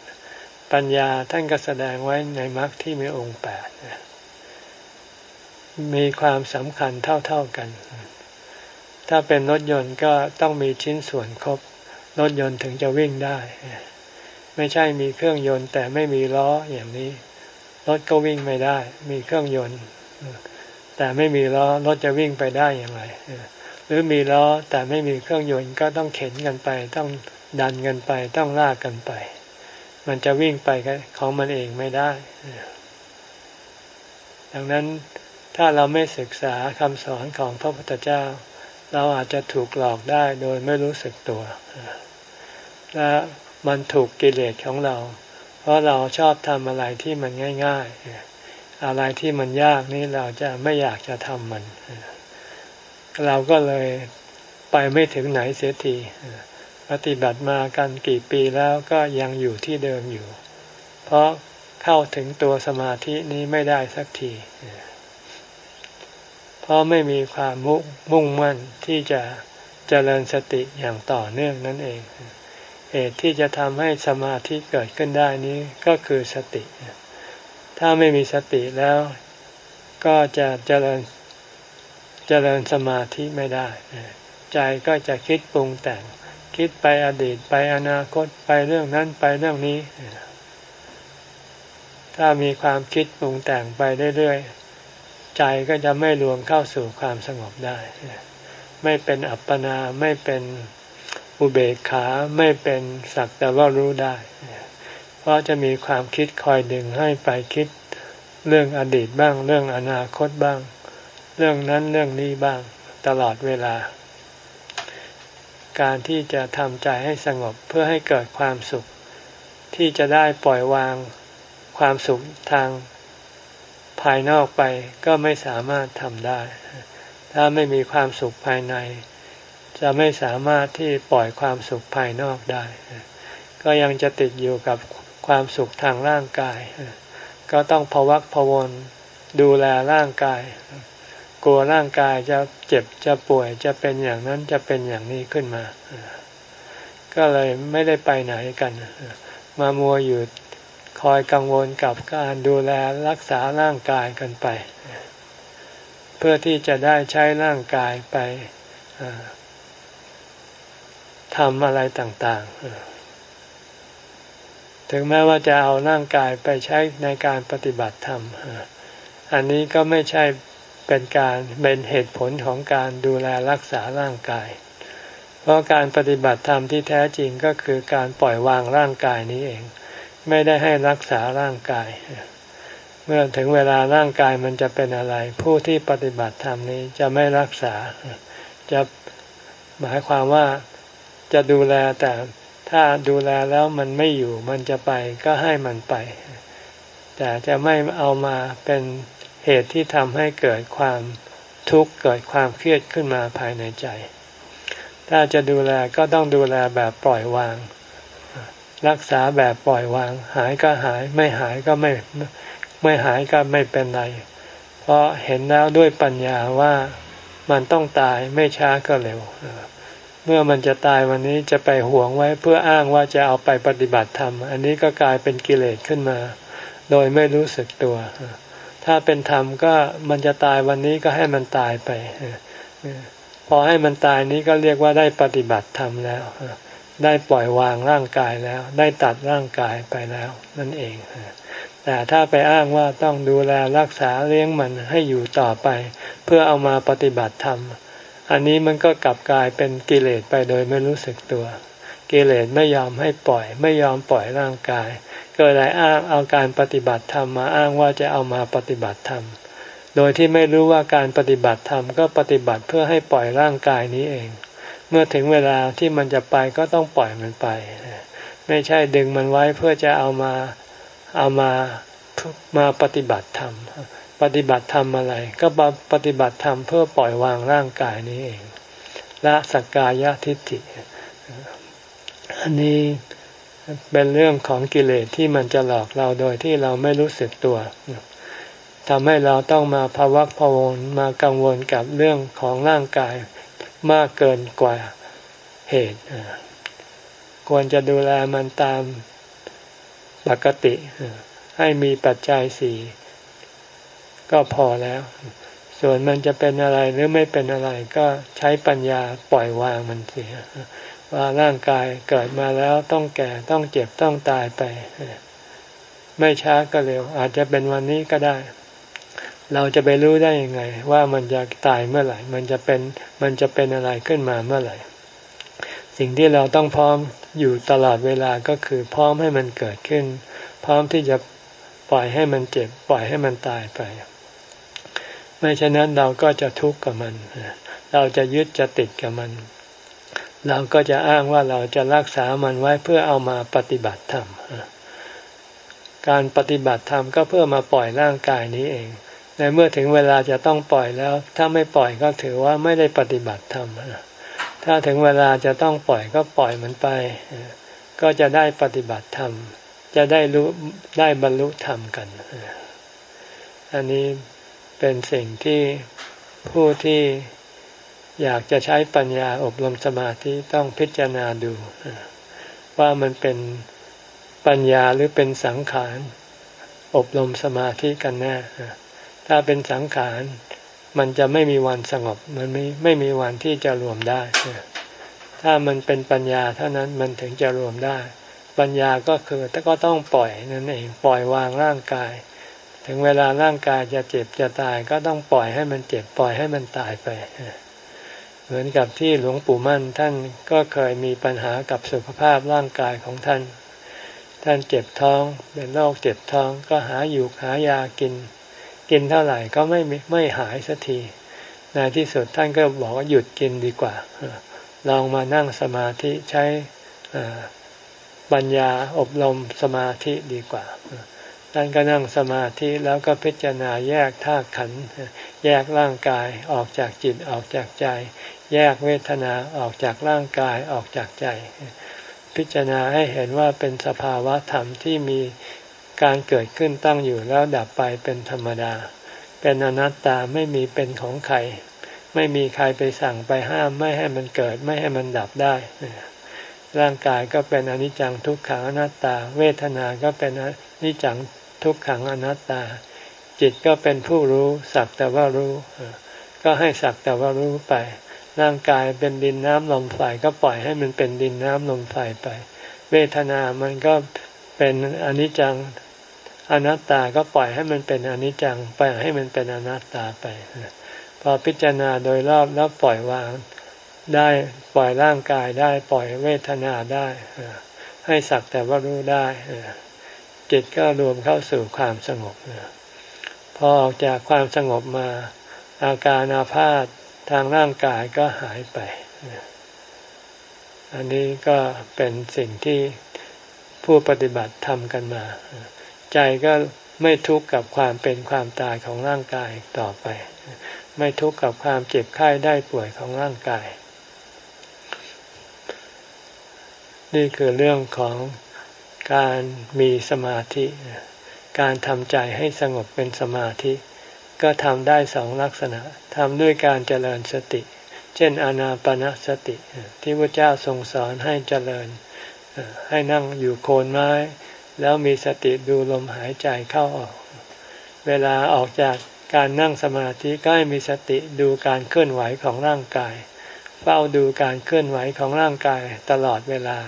ปัญญาท่านก็แสดงไว้ในมรรคที่มีองค์แปด มีความสำคัญเท่าๆกัน ถ้าเป็นรถยนต์ก็ต้องมีชิ้นส่วนครบ รถยนต์ถึงจะวิ่งได้ ไม่ใช่มีเครื่องยนต์ แต่ไม่มีล้ออย่างนี้ รถก็วิ่งไม่ได้ มีเครื่องยนต์ แต่ไม่มีล้อรถจะวิ่งไปได้อย่างไรหรือมีล้อแต่ไม่มีเครื่องยนต์ก็ต้องเข็นกันไป ต้องดันกันไปต้องลากกันไป มันจะวิ่งไปของมันเองไม่ได้ ดังนั้น ถ้าเราไม่ศึกษาคำสอนของพระพุทธเจ้า เราอาจจะถูกหลอกได้โดยไม่รู้สึกตัว และมันถูกกิเลสของเรา เพราะเราชอบทำอะไรที่มันง่าย ๆ อะไรที่มันยากนี่เราจะไม่อยากจะทำมัน เราก็เลยไปไม่ถึงไหนเสียทีปฏิบัติมากันกี่ปีแล้วก็ยังอยู่ที่เดิมอยู่ เพราะเข้าถึงตัวสมาธินี้ไม่ได้สักที เพราะไม่มีความมุมุ่งมั่นที่จะเจริญสติอย่างต่อเนื่องนั่นเอง เหตุที่จะทำให้สมาธิเกิดขึ้นได้นี้ก็คือสติ ถ้าไม่มีสติแล้วก็จะเจริญเจริญสมาธิไม่ได้ ใจก็จะคิดปรุงแต่ง คิดไปอดีตไปอนาคตไปเรื่องนั้นไปเรื่องนี้ ถ้ามีความคิดปรุงแต่งไปเรื่อยๆ ใจก็จะไม่รวมเข้าสู่ความสงบได้ ไม่เป็นอัปปนาไม่เป็นอุเบกขาไม่เป็นสักแต่ว่ารู้ได้ เพราะจะมีความคิดคอยดึงให้ไปคิดเรื่องอดีตบ้าง เรื่องอนาคตบ้าง เรื่องนั้นเรื่องนี้บ้างตลอดเวลา การที่จะทำใจให้สงบเพื่อให้เกิดความสุข ที่จะได้ปล่อยวางความสุขทาง ภายนอกไปก็ไม่สามารถทำได้ ถ้าไม่มีความสุขภายใน จะไม่สามารถที่ปล่อยความสุขภายนอกได้ ก็ยังจะติดอยู่กับความสุขทางร่างกาย ก็ต้องพวักพวนดูแลร่างกาย กลัวร่างกายจะเจ็บจะป่วยจะเป็นอย่างนั้นจะเป็นอย่างนี้ขึ้นมา ก็เลยไม่ได้ไปไหนกัน มามัวอยู่ คอยกังวลกับการดูแลรักษาร่างกายกันไป เพื่อที่จะได้ใช้ร่างกายไปทำอะไรต่างๆ ถึงแม้ว่าจะเอาร่างกายไปใช้ในการปฏิบัติธรรม อันนี้ก็ไม่ใช่เป็นการเป็นเหตุผลของการดูแลรักษาร่างกาย เพราะการปฏิบัติธรรมที่แท้จริงก็คือการปล่อยวางร่างกายนี้เอง ไม่ได้ให้รักษาร่างกาย เมื่อถึงเวลาร่างกายมันจะเป็นอะไร ผู้ที่ปฏิบัติธรรมนี้จะไม่รักษา จะหมายความว่าจะดูแลแต่ถ้าดูแลแล้วมันไม่อยู่มันจะไปก็ให้มันไป แต่จะไม่เอามาเป็นเหตุที่ทำให้เกิดความทุกข์เกิดความเครียดขึ้นมาภายในใจ ถ้าจะดูแลก็ต้องดูแลแบบปล่อยวาง รักษาแบบปล่อยวาง หายก็หายไม่หายก็ไม่ไม่หายก็ไม่เป็นไร เพราะเห็นแล้วด้วยปัญญาว่ามันต้องตายไม่ช้าก็เร็ว เมื่อมันจะตายวันนี้จะไปห่วงไว้เพื่ออ้างว่าจะเอาไปปฏิบัติธรรม อันนี้ก็กลายเป็นกิเลสขึ้นมา โดยไม่รู้สึกตัว ถ้าเป็นธรรมก็มันจะตายวันนี้ก็ให้มันตายไป พอให้มันตายนี้ก็เรียกว่าได้ปฏิบัติธรรมแล้ว ได้ปล่อยวางร่างกายแล้ว ได้ตัดร่างกายไปแล้ว นั่นเอง แต่ถ้าไปอ้างว่าต้องดูแลรักษาเลี้ยงมันให้อยู่ต่อไป เพื่อเอามาปฏิบัติธรรม อันนี้มันก็กลับกลายเป็นกิเลสไปโดยไม่รู้สึกตัว กิเลสไม่ยอมให้ปล่อย ไม่ยอมปล่อยร่างกาย ก็เลยอ้างเอาการปฏิบัติธรรมมาอ้างว่าจะเอามาปฏิบัติธรรมโดยที่ไม่รู้ว่าการปฏิบัติธรรมก็ปฏิบัติเพื่อให้ปล่อยร่างกายนี้เอง เมื่อถึงเวลาที่มันจะไปก็ต้องปล่อยมันไป ไม่ใช่ดึงมันไว้เพื่อจะเอามาเอามามาปฏิบัติธรรม ปฏิบัติธรรมอะไร ก็ปฏิบัติธรรมเพื่อปล่อยวางร่างกายนี้เองละสักกายทิฏฐิ อันนี้เป็นเรื่องของกิเลสที่มันจะหลอกเราโดยที่เราไม่รู้สึกตัวทำให้เราต้องมาภาวะพวนมากังวลกับเรื่องของร่างกาย มากเกินกว่าเหตุ ควรจะดูแลมันตามปกติ ให้มีปัจจัยสี่ก็พอแล้ว ส่วนมันจะเป็นอะไรหรือไม่เป็นอะไรก็ใช้ปัญญาปล่อยวางมันเสีย ว่าร่างกายเกิดมาแล้วต้องแก่ต้องเจ็บต้องตายไป ไม่ช้าก็เร็ว อาจจะเป็นวันนี้ก็ได้ เราจะไปรู้ได้ยังไง ว่ามันจะตายเมื่อไหร่ มันจะเป็นมันจะเป็นอะไรขึ้นมาเมื่อไหร่ สิ่งที่เราต้องพร้อมอยู่ตลอดเวลาก็คือพร้อมให้มันเกิดขึ้น พร้อมที่จะปล่อยให้มันเจ็บ ปล่อยให้มันตายไป ไม่เช่นนั้นเราก็จะทุกข์กับมัน เราจะยึดจะติดกับมัน เราก็จะอ้างว่าเราจะรักษามันไว้เพื่อเอามาปฏิบัติธรรมการปฏิบัติธรรมก็เพื่อมาปล่อยร่างกายนี้เอง ในเมื่อถึงเวลาจะต้องปล่อยแล้ว ถ้าไม่ปล่อยก็ถือว่าไม่ได้ปฏิบัติธรรมถ้าถึงเวลาจะต้องปล่อยก็ปล่อยมันไป ก็จะได้ปฏิบัติธรรม จะได้รู้ได้บรรลุธรรมกัน อันนี้เป็นสิ่งที่ผู้ที่อยากจะใช้ปัญญาอบรมสมาธิต้องพิจารณาดู ว่ามันเป็นปัญญาหรือเป็นสังขาร อบรมสมาธิกันแน่ ถ้าเป็นสังขารมันจะไม่มีวันสงบ มันไม่ไม่มีวันที่จะรวมได้ ถ้ามันเป็นปัญญาเท่านั้นมันถึงจะรวมได้ ปัญญาก็คือก็ต้องปล่อยนั่นเอง ปล่อยวางร่างกาย ถึงเวลาร่างกายจะเจ็บจะตายก็ต้องปล่อยให้มันเจ็บปล่อยให้มันตายไป เหมือนกับที่หลวงปู่มั่นท่านก็เคยมีปัญหากับสุขภาพร่างกายของท่าน ท่านเจ็บท้องเป็นโรคเจ็บท้องก็หาอยู่หายากิน กินเท่าไหร่ก็ไม่ไม่หายสักทีในที่สุดท่านก็บอกว่าหยุดกินดีกว่า ลองมานั่งสมาธิใช้ปัญญาอบรมสมาธิดีกว่าท่านก็นั่งสมาธิแล้วก็พิจารณาแยกธาตุขันธ์แยกร่างกายออกจากจิตออกจากใจ แยกเวทนาออกจากร่างกายออกจากใจ พิจารณาให้เห็นว่าเป็นสภาวะธรรมที่มี การเกิดขึ้นตั้งอยู่แล้วดับไปเป็นธรรมดา เป็นอนัตตาไม่มีเป็นของใคร ไม่มีใครไปสั่งไปห้ามไม่ให้มันเกิดไม่ให้มันดับได้ ร่างกายก็เป็นอนิจจังทุกขังอนัตตา เวทนาก็เป็นอนิจจังทุกขังอนัตตา จิตก็เป็นผู้รู้สักแต่ว่ารู้ ก็ให้สักแต่ว่ารู้ไป ร่างกายเป็นดินน้ำลมไฟก็ปล่อยให้มันเป็นดินน้ำลมไฟไป เวทนามันก็เป็นอนิจจัง อนัตตาก็ปล่อยให้มันเป็นอนิจจังไปให้มันเป็นอนัตตาไปพอพิจารณาโดยรอบแล้วปล่อยวางได้ปล่อยร่างกายได้ปล่อยเวทนาได้ให้สักแต่ว่ารู้ได้จิตก็รวมเข้าสู่ความสงบพอออกจากความสงบมา อาการอาภาษทางร่างกายก็หายไป อันนี้ก็เป็นสิ่งที่ผู้ปฏิบัติทำกันมา ใจก็ไม่ทุกข์กับความเป็นความตายของร่างกายต่อไป ไม่ทุกข์กับความเจ็บไข้ได้ป่วยของร่างกาย นี่คือเรื่องของการมีสมาธิ การทำใจให้สงบเป็นสมาธิ ก็ทำได้สองลักษณะทำด้วยการเจริญสติ เช่นอนาปนสติ ที่พระเจ้าทรงสอนให้เจริญ ให้นั่งอยู่โคนไม้ แล้วมีสติดูลมหายใจเข้าออก เวลาออกจากการนั่งสมาธิก็ให้มีสติดูการเคลื่อนไหวของร่างกาย เฝ้าดูการเคลื่อนไหวของร่างกายตลอดเวลา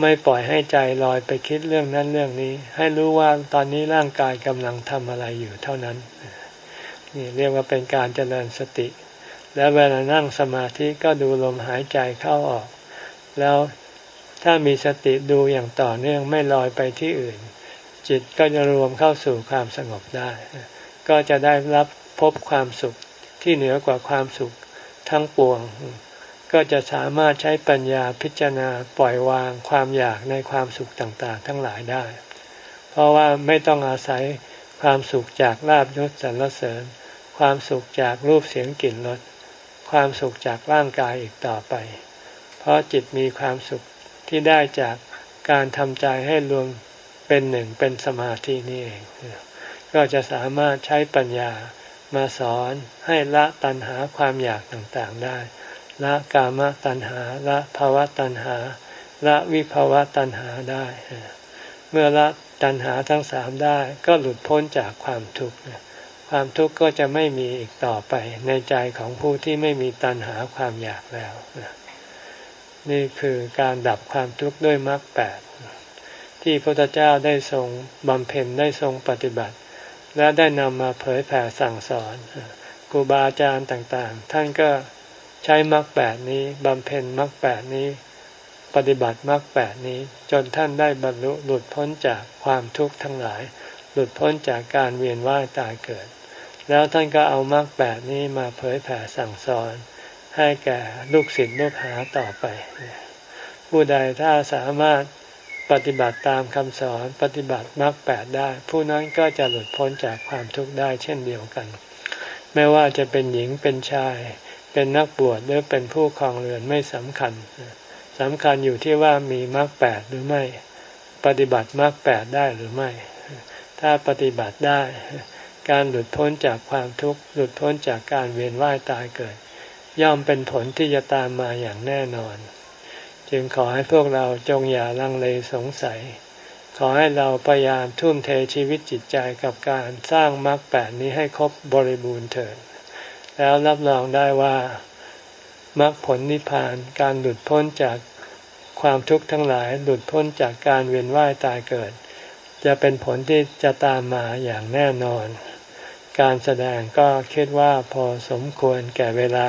ไม่ปล่อยให้ใจลอยไปคิดเรื่องนั้นเรื่องนี้ ให้รู้ว่าตอนนี้ร่างกายกำลังทำอะไรอยู่เท่านั้น นี่เรียกว่าเป็นการเจริญสติ แล้วเวลานั่งสมาธิก็ดูลมหายใจเข้าออก แล้ว ถ้ามีสติดูอย่างต่อเนื่องไม่ลอยไปที่อื่น จิตก็จะรวมเข้าสู่ความสงบได้ ก็จะได้รับพบความสุขที่เหนือกว่าความสุขทั้งปวง ก็จะสามารถใช้ปัญญาพิจารณาปล่อยวางความอยากในความสุขต่างๆ ทั้งหลายได้ เพราะว่าไม่ต้องอาศัยความสุขจากลาบยศสรรเสริญ ความสุขจากรูปเสียงกลิ่นรสความสุขจากร่างกายอีกต่อไป เพราะจิตมีความสุข ที่ได้จากการทำใจให้รวมเป็นหนึ่งเป็นสมาธินี่เอง ก็จะสามารถใช้ปัญญามาสอนให้ละตัณหาความอยากต่างๆได้ ละกามตัณหา ละภาวะตัณหา ละวิภาวะตัณหาได้ เมื่อละตัณหาทั้งสามได้ก็หลุดพ้นจากความทุกข์ความทุกข์ก็จะไม่มีอีกต่อไปในใจของผู้ที่ไม่มีตัณหาความอยากแล้ว นี่คือการดับความทุกข์ด้วยมรรคแปดที่พระพุทธเจ้าได้ทรงบำเพ็ญได้ทรงปฏิบัติ และได้นำมาเผยแผ่สั่งสอนครูบาอาจารย์ต่างๆ ท่านก็ใช้มรรคแปดนี้บำเพ็ญมรรคแปดนี้ ปฏิบัติมรรคแปดนี้ จนท่านได้บรรลุหลุดพ้นจากความทุกข์ทั้งหลาย หลุดพ้นจากการเวียนว่ายตายเกิด แล้วท่านก็เอามรรคแปดนี้มาเผยแผ่สั่งสอน ให้แก่ลูกศิษย์ลูกหาต่อไป ผู้ใดถ้าสามารถปฏิบัติตามคำสอนปฏิบัติมรรคแปดได้ ผู้นั้นก็จะหลุดพ้นจากความทุกข์ได้เช่นเดียวกัน ไม่ว่าจะเป็นหญิงเป็นชาย เป็นนักบวชหรือเป็นผู้ครองเรือนไม่สำคัญสำคัญอยู่ที่ว่ามีมรรคแปดหรือไม่ ปฏิบัติมรรคแปดได้หรือไม่ ถ้าปฏิบัติได้ การหลุดพ้นจากความทุกข์หลุดพ้นจากการเวียนว่ายตายเกิด ย่อมเป็นผลที่จะตามมาอย่างแน่นอน จึงขอให้พวกเราจงอย่าลังเลสงสัย ขอให้เราพยายามทุ่มเทชีวิตจิตใจกับการสร้างมรรคแปดนี้ให้ครบบริบูรณ์เถิด แล้วรับรองได้ว่ามรรคผลนิพพานการหลุดพ้นจากความทุกข์ทั้งหลายหลุดพ้นจากการเวียนว่ายตายเกิด จะเป็นผลที่จะตามมาอย่างแน่นอน การแสดงก็คิดว่าพอสมควรแก่เวลา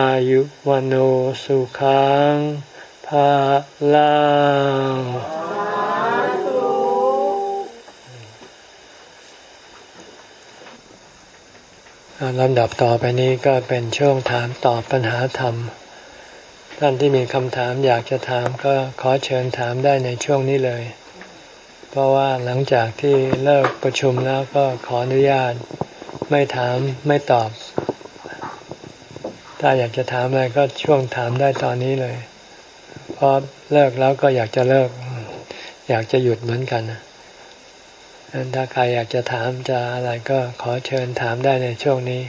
อายุวันโอสุขังภาลังลำดับต่อไปนี้ก็เป็นช่วงถามตอบปัญหาธรรม ท่านที่มีคำถามอยากจะถามก็ขอเชิญถามได้ในช่วงนี้เลย เพราะว่าหลังจากที่เลิกประชุมแล้วก็ขออนุญาต ไม่ถามไม่ตอบ ถ้าอยากจะถามอะไรก็ช่วงถามได้ตอนนี้เลย เพอเลิกแล้วก็อยากจะเลิก อยากจะหยุดเหมือนกันถ้าใครอยากจะถามจะอะไรก็ขอเชิญถามได้ในช่วงนี้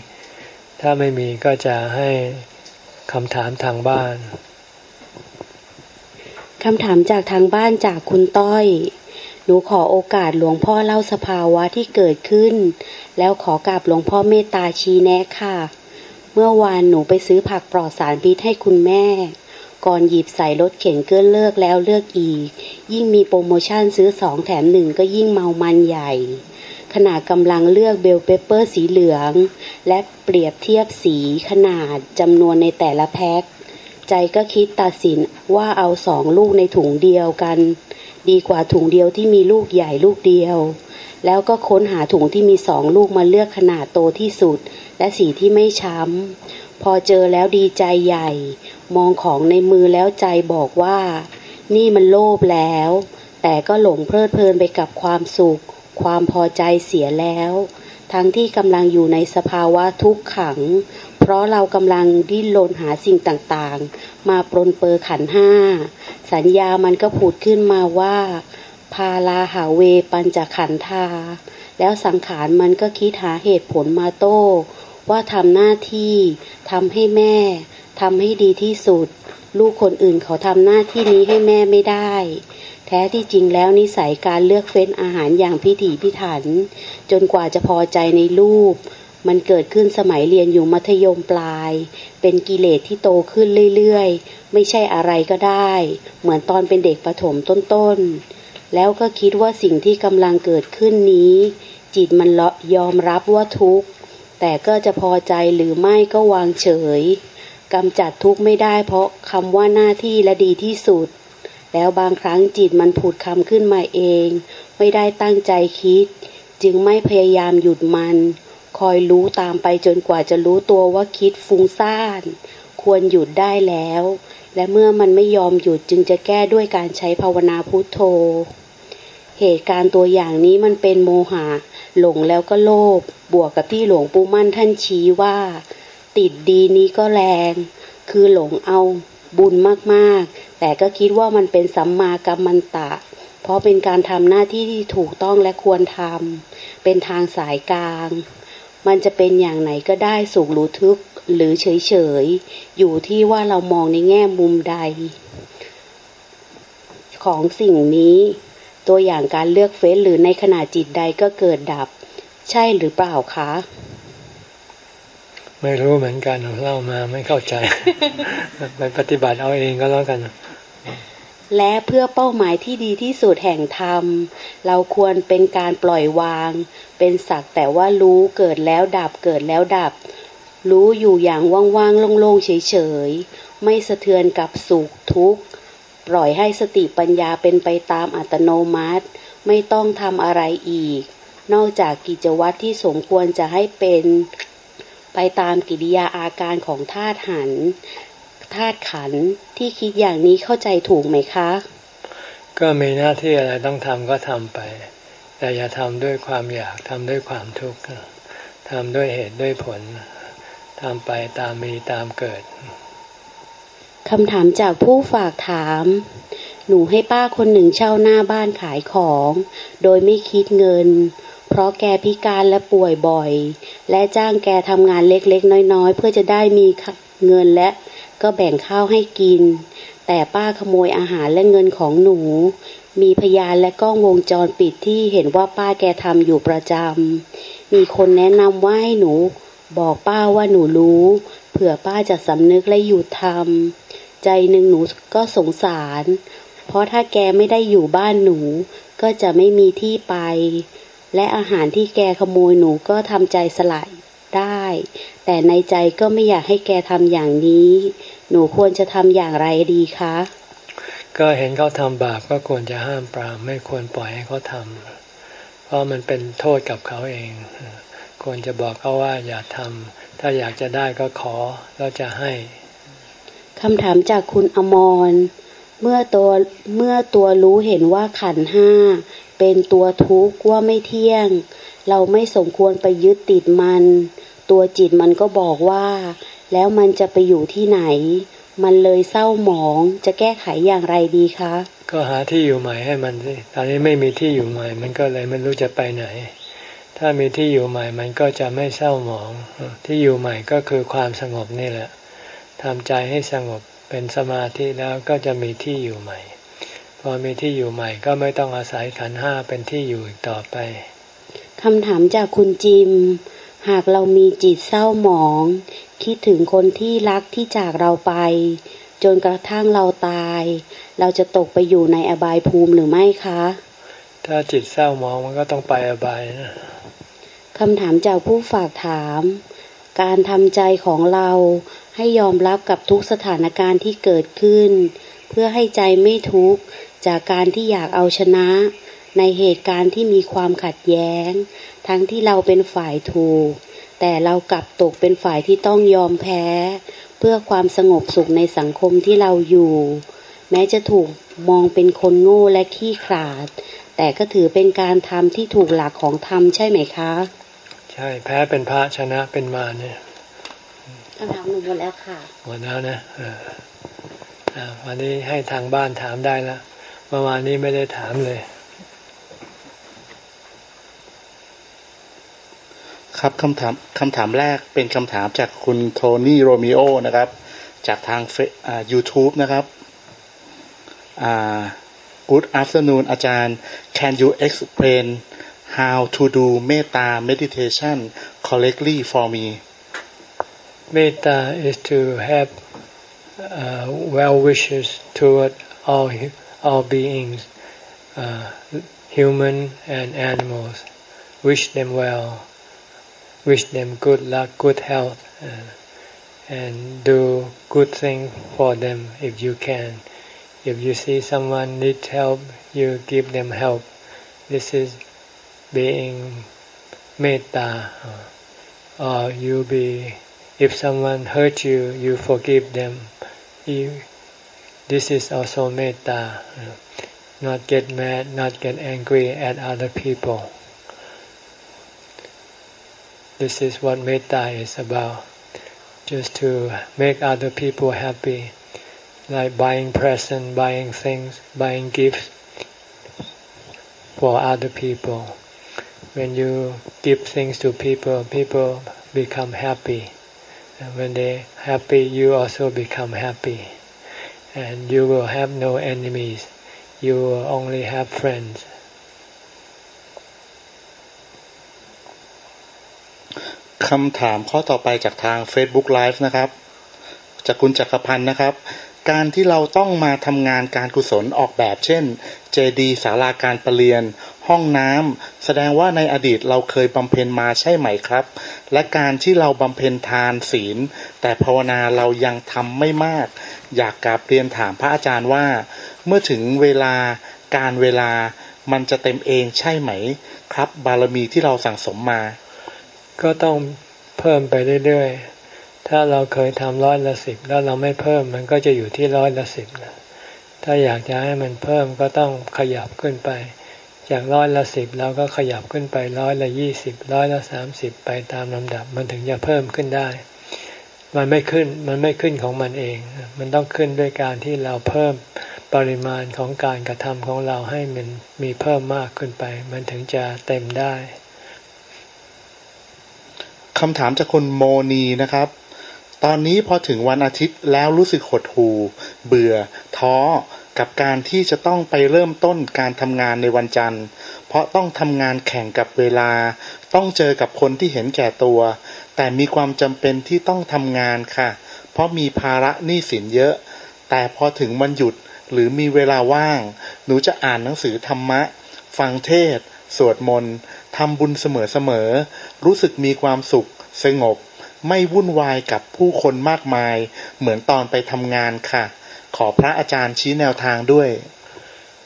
ถ้าไม่มีก็จะให้คำถามทางบ้านคำถามจากทางบ้านจากคุณต้อย หนูขอโอกาสหลวงพ่อเล่าสภาวะที่เกิดขึ้น แล้วขอกราบหลวงพ่อเมตตาชี้แนะค่ะ เมื่อวานหนูไปซื้อผักปลอดสารพิษให้คุณแม่ ก่อนหยิบใส่รถเข็นเกื้อเลือกแล้วเลือกอีก ยิ่งมีโปรโมชั่นซื้อสองแถมหนึ่งก็ยิ่งเมามันใหญ่ ขณะกำลังเลือกเบลเปเปอร์สีเหลือง และเปรียบเทียบสีขนาดจำนวนในแต่ละแพ็ค ใจก็คิดตัดสินว่าเอาสองลูกในถุงเดียวกัน ดีกว่าถุงเดียวที่มีลูกใหญ่ลูกเดียวแล้วก็ค้นหาถุงที่มีสองลูกมาเลือกขนาดโตที่สุด และสีที่ไม่ช้ำ พอเจอแล้วดีใจใหญ่ มองของในมือแล้วใจบอกว่า นี่มันโลภแล้ว แต่ก็หลงเพลิดเพลินไปกับความสุข ความพอใจเสียแล้ว ทั้งที่กำลังอยู่ในสภาวะทุกขัง เพราะเรากำลังดิ้นรนหาสิ่งต่างๆ มาปรนเปอร์ขันห้า สัญญามันก็ผุดขึ้นมาว่าพาลาหาเวปัญจขันธาแล้วสังขารมันก็คิดหาเหตุผลมาโต้ ว่าทำหน้าที่ทำให้แม่ทำให้ดีที่สุด ลูกคนอื่นเขาทำหน้าที่นี้ให้แม่ไม่ได้ แท้ที่จริงแล้วนิสัยการเลือกเฟ้นอาหารอย่างพิถีพิถัน จนกว่าจะพอใจในรูป มันเกิดขึ้นสมัยเรียนอยู่มัธยมปลาย เป็นกิเลสที่โตขึ้นเรื่อยๆ ไม่ใช่อะไรก็ได้ เหมือนตอนเป็นเด็กประถมต้นๆ แล้วก็คิดว่าสิ่งที่กำลังเกิดขึ้นนี้ จิตมันยอมรับว่าทุกข์ แต่ก็จะพอใจหรือไม่ก็วางเฉยกำจัดทุกข์ไม่ได้เพราะคำว่าหน้าที่และดีที่สุด แล้วบางครั้งจิตมันผุดคำขึ้นมาเอง ไม่ได้ตั้งใจคิด จึงไม่พยายามหยุดมัน คอยรู้ตามไปจนกว่าจะรู้ตัวว่าคิดฟุ้งซ่าน ควรหยุดได้แล้ว และเมื่อมันไม่ยอมหยุดจึงจะแก้ด้วยการใช้ภาวนาพุทโธ เหตุการณ์ตัวอย่างนี้มันเป็นโมหะ หลงแล้วก็โลภบวกกับที่หลวงปู่มั่นท่านชี้ว่า ติดดีนี้ก็แรง คือหลงเอาบุญมากๆ แต่ก็คิดว่ามันเป็นสัมมากัมมันตะ เพราะเป็นการทำหน้าที่ที่ถูกต้องและควรทำเป็นทางสายกลาง มันจะเป็นอย่างไหนก็ได้สุขหรือทุกข์หรือเฉยๆ อยู่ที่ว่าเรามองในแง่มุมใด ของสิ่งนี้ ตัวอย่างการเลือกเฟ้นหรือในขณะจิตใดก็เกิดดับ ใช่หรือเปล่าคะ ไม่รู้เหมือนกันเล่ามาไม่เข้าใจ ไปปฏิบัติเอาเองก็แล้วกัน และเพื่อเป้าหมายที่ดีที่สุดแห่งธรรม เราควรเป็นการปล่อยวาง เป็นสักแต่ว่ารู้เกิดแล้วดับเกิดแล้วดับ รู้อยู่อย่างว่างๆโล่งๆเฉยๆไม่สะเทือนกับสุขทุกข์ ปล่อยให้สติปัญญาเป็นไปตามอัตโนมัติ ไม่ต้องทำอะไรอีก นอกจากกิจวัตรที่สมควรจะให้เป็น ไปตามกิริยาอาการของธาตุหันธาตุขันที่คิดอย่างนี้เข้าใจถูกไหมคะ ก็มีหน้าที่อะไรต้องทำก็ทำไป แต่อย่าทำด้วยความอยากทำด้วยความทุกข์ทำด้วยเหตุด้วยผลทำไปตามมีตามเกิด คำถามจากผู้ฝากถาม หนูให้ป้าคนหนึ่งเช่าหน้าบ้านขายของ โดยไม่คิดเงิน เพราะแกพิการและป่วยบ่อย และจ้างแกทำงานเล็กๆ น้อยๆ เพื่อจะได้มีเงินและก็แบ่งข้าวให้กิน แต่ป้าขโมยอาหารและเงินของหนู มีพยานและกล้องวงจรปิดที่เห็นว่าป้าแกทำอยู่ประจำ มีคนแนะนำว่าให้หนู บอกป้าว่าหนูรู้ เผื่อป้าจะสำนึกและหยุดทำ ใจหนึ่งหนูก็สงสาร เพราะถ้าแกไม่ได้อยู่บ้านหนู ก็จะไม่มีที่ไป และอาหารที่แกขโมยหนูก็ทำใจสลายได้ แต่ในใจก็ไม่อยากให้แกทำอย่างนี้ หนูควรจะทำอย่างไรดีคะ ก็เห็นเขาทำบาปก็ควรจะห้ามปราม ไม่ควรปล่อยให้เขาทำเพราะมันเป็นโทษกับเขาเอง ควรจะบอกเขาว่าอย่าทำถ้าอยากจะได้ก็ขอแล้วจะให้ คำถามจากคุณอมร เมื่อตัวเมื่อตัวรู้เห็นว่าขันห้าเป็นตัวทุกข์ว่าไม่เที่ยง เราไม่สมควรไปยึดติดมัน ตัวจิตมันก็บอกว่า แล้วมันจะไปอยู่ที่ไหน มันเลยเศร้าหมองจะแก้ไขอย่างไรดีคะ ก็หาที่อยู่ใหม่ให้มันสิตอนนี้ไม่มีที่อยู่ใหม่ มันก็เลยไม่รู้จะไปไหน ถ้ามีที่อยู่ใหม่มันก็จะไม่เศร้าหมอง ที่อยู่ใหม่ก็คือความสงบนี่แหละ ทำใจให้สงบเป็นสมาธิแล้วก็จะมีที่อยู่ใหม่ พอมีที่อยู่ใหม่ก็ไม่ต้องอาศัยขันห้าเป็นที่อยู่อีกต่อไปคำถามจากคุณจิม หากเรามีจิตเศร้าหมอง คิดถึงคนที่รักที่จากเราไป จนกระทั่งเราตาย เราจะตกไปอยู่ในอบายภูมิหรือไม่คะ ถ้าจิตเศร้าหมองมันก็ต้องไปอบายนะคำถามจากผู้ฝากถาม การทำใจของเรา ให้ยอมรับกับทุกสถานการณ์ที่เกิดขึ้น เพื่อให้ใจไม่ทุกข์จากการที่อยากเอาชนะ ในเหตุการณ์ที่มีความขัดแย้ง ทั้งที่เราเป็นฝ่ายถูก แต่เรากลับตกเป็นฝ่ายที่ต้องยอมแพ้ เพื่อความสงบสุขในสังคมที่เราอยู่ แม้จะถูกมองเป็นคนโง่และขี้ขลาด แต่ก็ถือเป็นการทำที่ถูกหลักของธรรมใช่ไหมคะ ใช่แพ้เป็นพระชนะเป็นมาเนี่ย คำถามหนูหมดแล้วค่ะ หมดแล้วนะวันนี้ให้ทางบ้านถามได้แล้วเมื่อวานนี้ไม่ได้ถามเลย ครับคำถามคำถามแรกเป็นคำถามจากคุณโทนี่โรมิโอนะครับ จากทางเฟอ่า YouTube นะครับอ่า Good afternoon อาจารย์ Can you explain how to do metta meditation correctly for me Metta is to have uh, well wishes toward all all beings, uh, human and animals. Wish them well, wish them good luck, good health, uh, and do good thing for them if you can. If you see someone needs help, you give them help. This is being metta. Or you be, if someone hurt you, you forgive them. You, this is also metta. Not get mad, not get angry at other people. This is what metta is about. Just to make other people happy. Like buying presents, buying things, buying gifts for other people. When you give things to people, people become happy. When they happy, you also become happy. and you will have no enemies you will only have friends คำถามข้อต่อไปจากทาง Facebook Live นะครับ จากคุณจักรพันธ์นะครับ การที่เราต้องมาทำงานการกุศลออกแบบ เช่น เจดีศาลาการประเรียน ห้องน้ำแสดงว่าในอดีตเราเคยบำเพ็ญมาใช่ไหมครับ และการที่เราบำเพ็ญทานศีล แต่ภาวนาเรายังทำไม่มาก อยากกราบเรียนถามพระอาจารย์ว่า เมื่อถึงเวลาการเวลามันจะเต็มเองใช่ไหม ครับบารมีที่เราสั่งสมมา ก็ต้องเพิ่มไปเรื่อยๆ ถ้าเราเคยทำร้อยละสิบแล้วเราไม่เพิ่มมันก็จะอยู่ที่ร้อยละสิบนะถ้าอยากจะให้มันเพิ่มก็ต้องขยับขึ้นไป จากร้อยละสิบเราก็ขยับขึ้นไปร้อยละยี่สิบร้อยละสามสิบไปตามลำดับมันถึงจะเพิ่มขึ้นได้ มันไม่ขึ้นมันไม่ขึ้นของมันเอง มันต้องขึ้นด้วยการที่เราเพิ่มปริมาณของการกระทำของเราให้มันมีเพิ่มมากขึ้นไป มันถึงจะเต็มได้คำถามจากคนโมนีนะครับ ตอนนี้พอถึงวันอาทิตย์แล้วรู้สึกหดหู่เบื่อ ท้อ กับการที่จะต้องไปเริ่มต้นการทำงานในวันจันทร์ เพราะต้องทำงานแข่งกับเวลา ต้องเจอกับคนที่เห็นแก่ตัว แต่มีความจำเป็นที่ต้องทำงานค่ะ เพราะมีภาระหนี้สินเยอะ แต่พอถึงวันหยุดหรือมีเวลาว่าง หนูจะอ่านหนังสือธรรมะ ฟังเทศ สวดมนต์ทำบุญเสมอๆ รู้สึกมีความสุข สงบ ไม่วุ่นวายกับผู้คนมากมาย เหมือนตอนไปทำงานค่ะ ขอพระอาจารย์ชี้แนวทางด้วย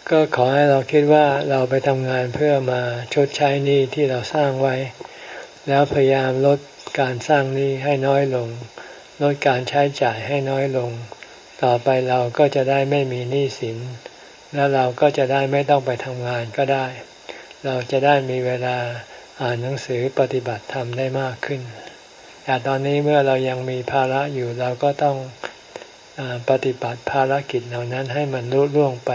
ก็ขอให้เราคิดว่าเราไปทำงานเพื่อมาชดใช้หนี้ที่เราสร้างไว้ แล้วพยายามลดการสร้างนี้ให้น้อยลง ลดการใช้จ่ายให้น้อยลง ต่อไปเราก็จะได้ไม่มีหนี้สิน แล้วเราก็จะได้ไม่ต้องไปทำงานก็ได้ เราจะได้มีเวลาอ่านหนังสือปฏิบัติธรรมได้มากขึ้นแต่ตอนนี้เมื่อเรายังมีภาระอยู่เราก็ต้อง ปฏิบัติภารกิจเหล่านั้นให้มันรุ่ล่วงไป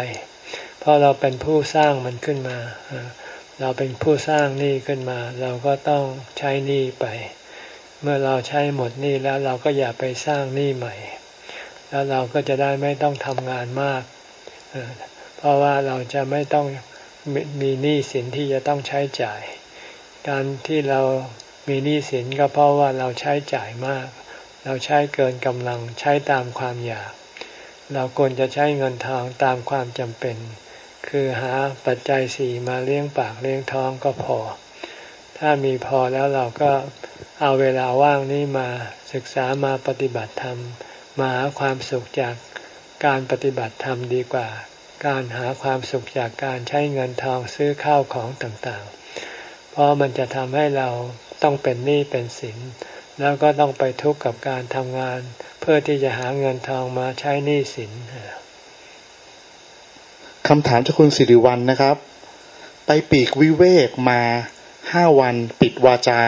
เพราะเราเป็นผู้สร้างมันขึ้นมา เราเป็นผู้สร้างหนี้ขึ้นมา เราก็ต้องใช้หนี้ไป เมื่อเราใช้หมดหนี้แล้วเราก็อย่าไปสร้างหนี้ใหม่ แล้วเราก็จะได้ไม่ต้องทำงานมาก เพราะว่าเราจะไม่ต้องมีหนี้สินที่จะต้องใช้จ่าย การที่เรามีหนี้สินก็เพราะว่าเราใช้จ่ายมาก เราใช้เกินกำลังใช้ตามความอยาก เราควรจะใช้เงินทองตามความจำเป็น คือหาปัจจัยสี่มาเลี้ยงปากเลี้ยงท้องก็พอ ถ้ามีพอแล้วเราก็เอาเวลาว่างนี้มาศึกษามาปฏิบัติธรรม มาหาความสุขจากการปฏิบัติธรรมดีกว่า การหาความสุขจากการใช้เงินทองซื้อข้าวของต่างๆ เพราะมันจะทำให้เราต้องเป็นหนี้เป็นสิน แล้วก็ต้องไปทุกข์กับการทำงาน เพื่อที่จะหาเงินทองมาใช้หนี้สินคำถามจากคุณสิริวัลนนะครับ ไปปีกวิเวกมาห้าวันปิดวาจา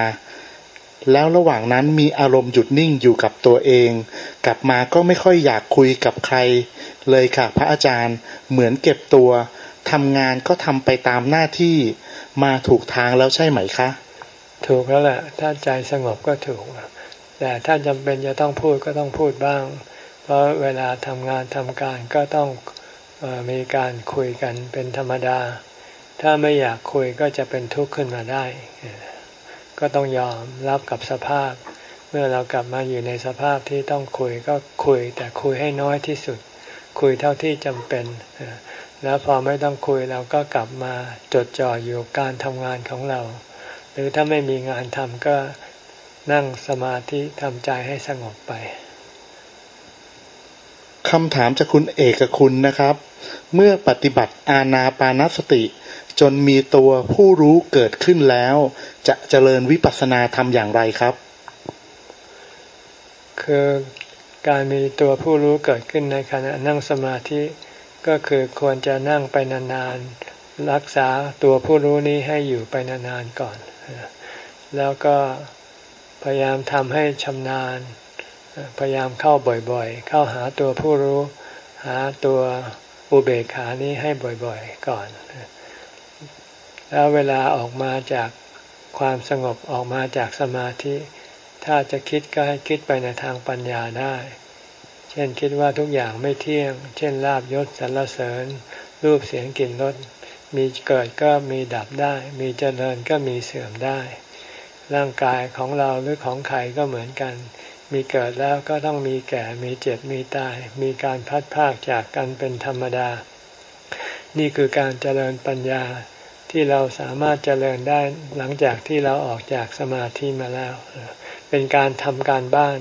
แล้วระหว่างนั้นมีอารมณ์หยุดนิ่งอยู่กับตัวเอง กลับมาก็ไม่ค่อยอยากคุยกับใคร เลยค่ะ พระอาจารย์เหมือนเก็บตัวทำงานก็ทำไปตามหน้าที่มาถูกทางแล้วใช่ไหมคะ ถูกแล้วแหละถ้าใจสงบก็ถูก แต่ถ้าจำเป็นจะต้องพูดก็ต้องพูดบ้าง เพราะเวลาทำงานทำการก็ต้องมีการคุยกันเป็นธรรมดา ถ้าไม่อยากคุยก็จะเป็นทุกข์ขึ้นมาได้ ก็ต้องยอมรับกับสภาพ เมื่อเรากลับมาอยู่ในสภาพที่ต้องคุยก็คุย แต่คุยให้น้อยที่สุด คุยเท่าที่จำเป็น แล้วพอไม่ต้องคุยเราก็กลับมาจดจ่ออยู่การทำงานของเรา รือถ้าไม่มีงานทำก็นั่งสมาธิทำใจให้สงบไปคำถามจากคุณเอกคุณนะครับ เมื่อปฏิบัติอาณาปานสติ จนมีตัวผู้รู้เกิดขึ้นแล้ว จะเจริญวิปัสสนาทำอย่างไรครับ คือการมีตัวผู้รู้เกิดขึ้นในขณะนั่งสมาธิก็คือควรจะนั่งไปนานๆรักษาตัวผู้รู้นี้ให้อยู่ไปนานๆก่อน แล้วก็พยายามทำให้ชำนาญ พยายามเข้าบ่อยๆ เข้าหาตัวผู้รู้ หาตัวอุเบกขานี้ให้บ่อยๆก่อน แล้วเวลาออกมาจากความสงบออกมาจากสมาธิ ถ้าจะคิดก็ให้คิดไปในทางปัญญาได้ เช่นคิดว่าทุกอย่างไม่เที่ยง เช่นลาบยศสรรเสริญ รูปเสียงกลิ่นรส มีเกิดก็มีดับได้ มีเจริญก็มีเสื่อมได้ ร่างกายของเราหรือของใครก็เหมือนกัน มีเกิดแล้วก็ต้องมีแก่ มีเจ็บ มีตาย มีการพัดพากจากกันเป็นธรรมดา นี่คือการเจริญปัญญาที่เราสามารถเจริญได้หลังจากที่เราออกจากสมาธิมาแล้ว เป็นการทำการบ้าน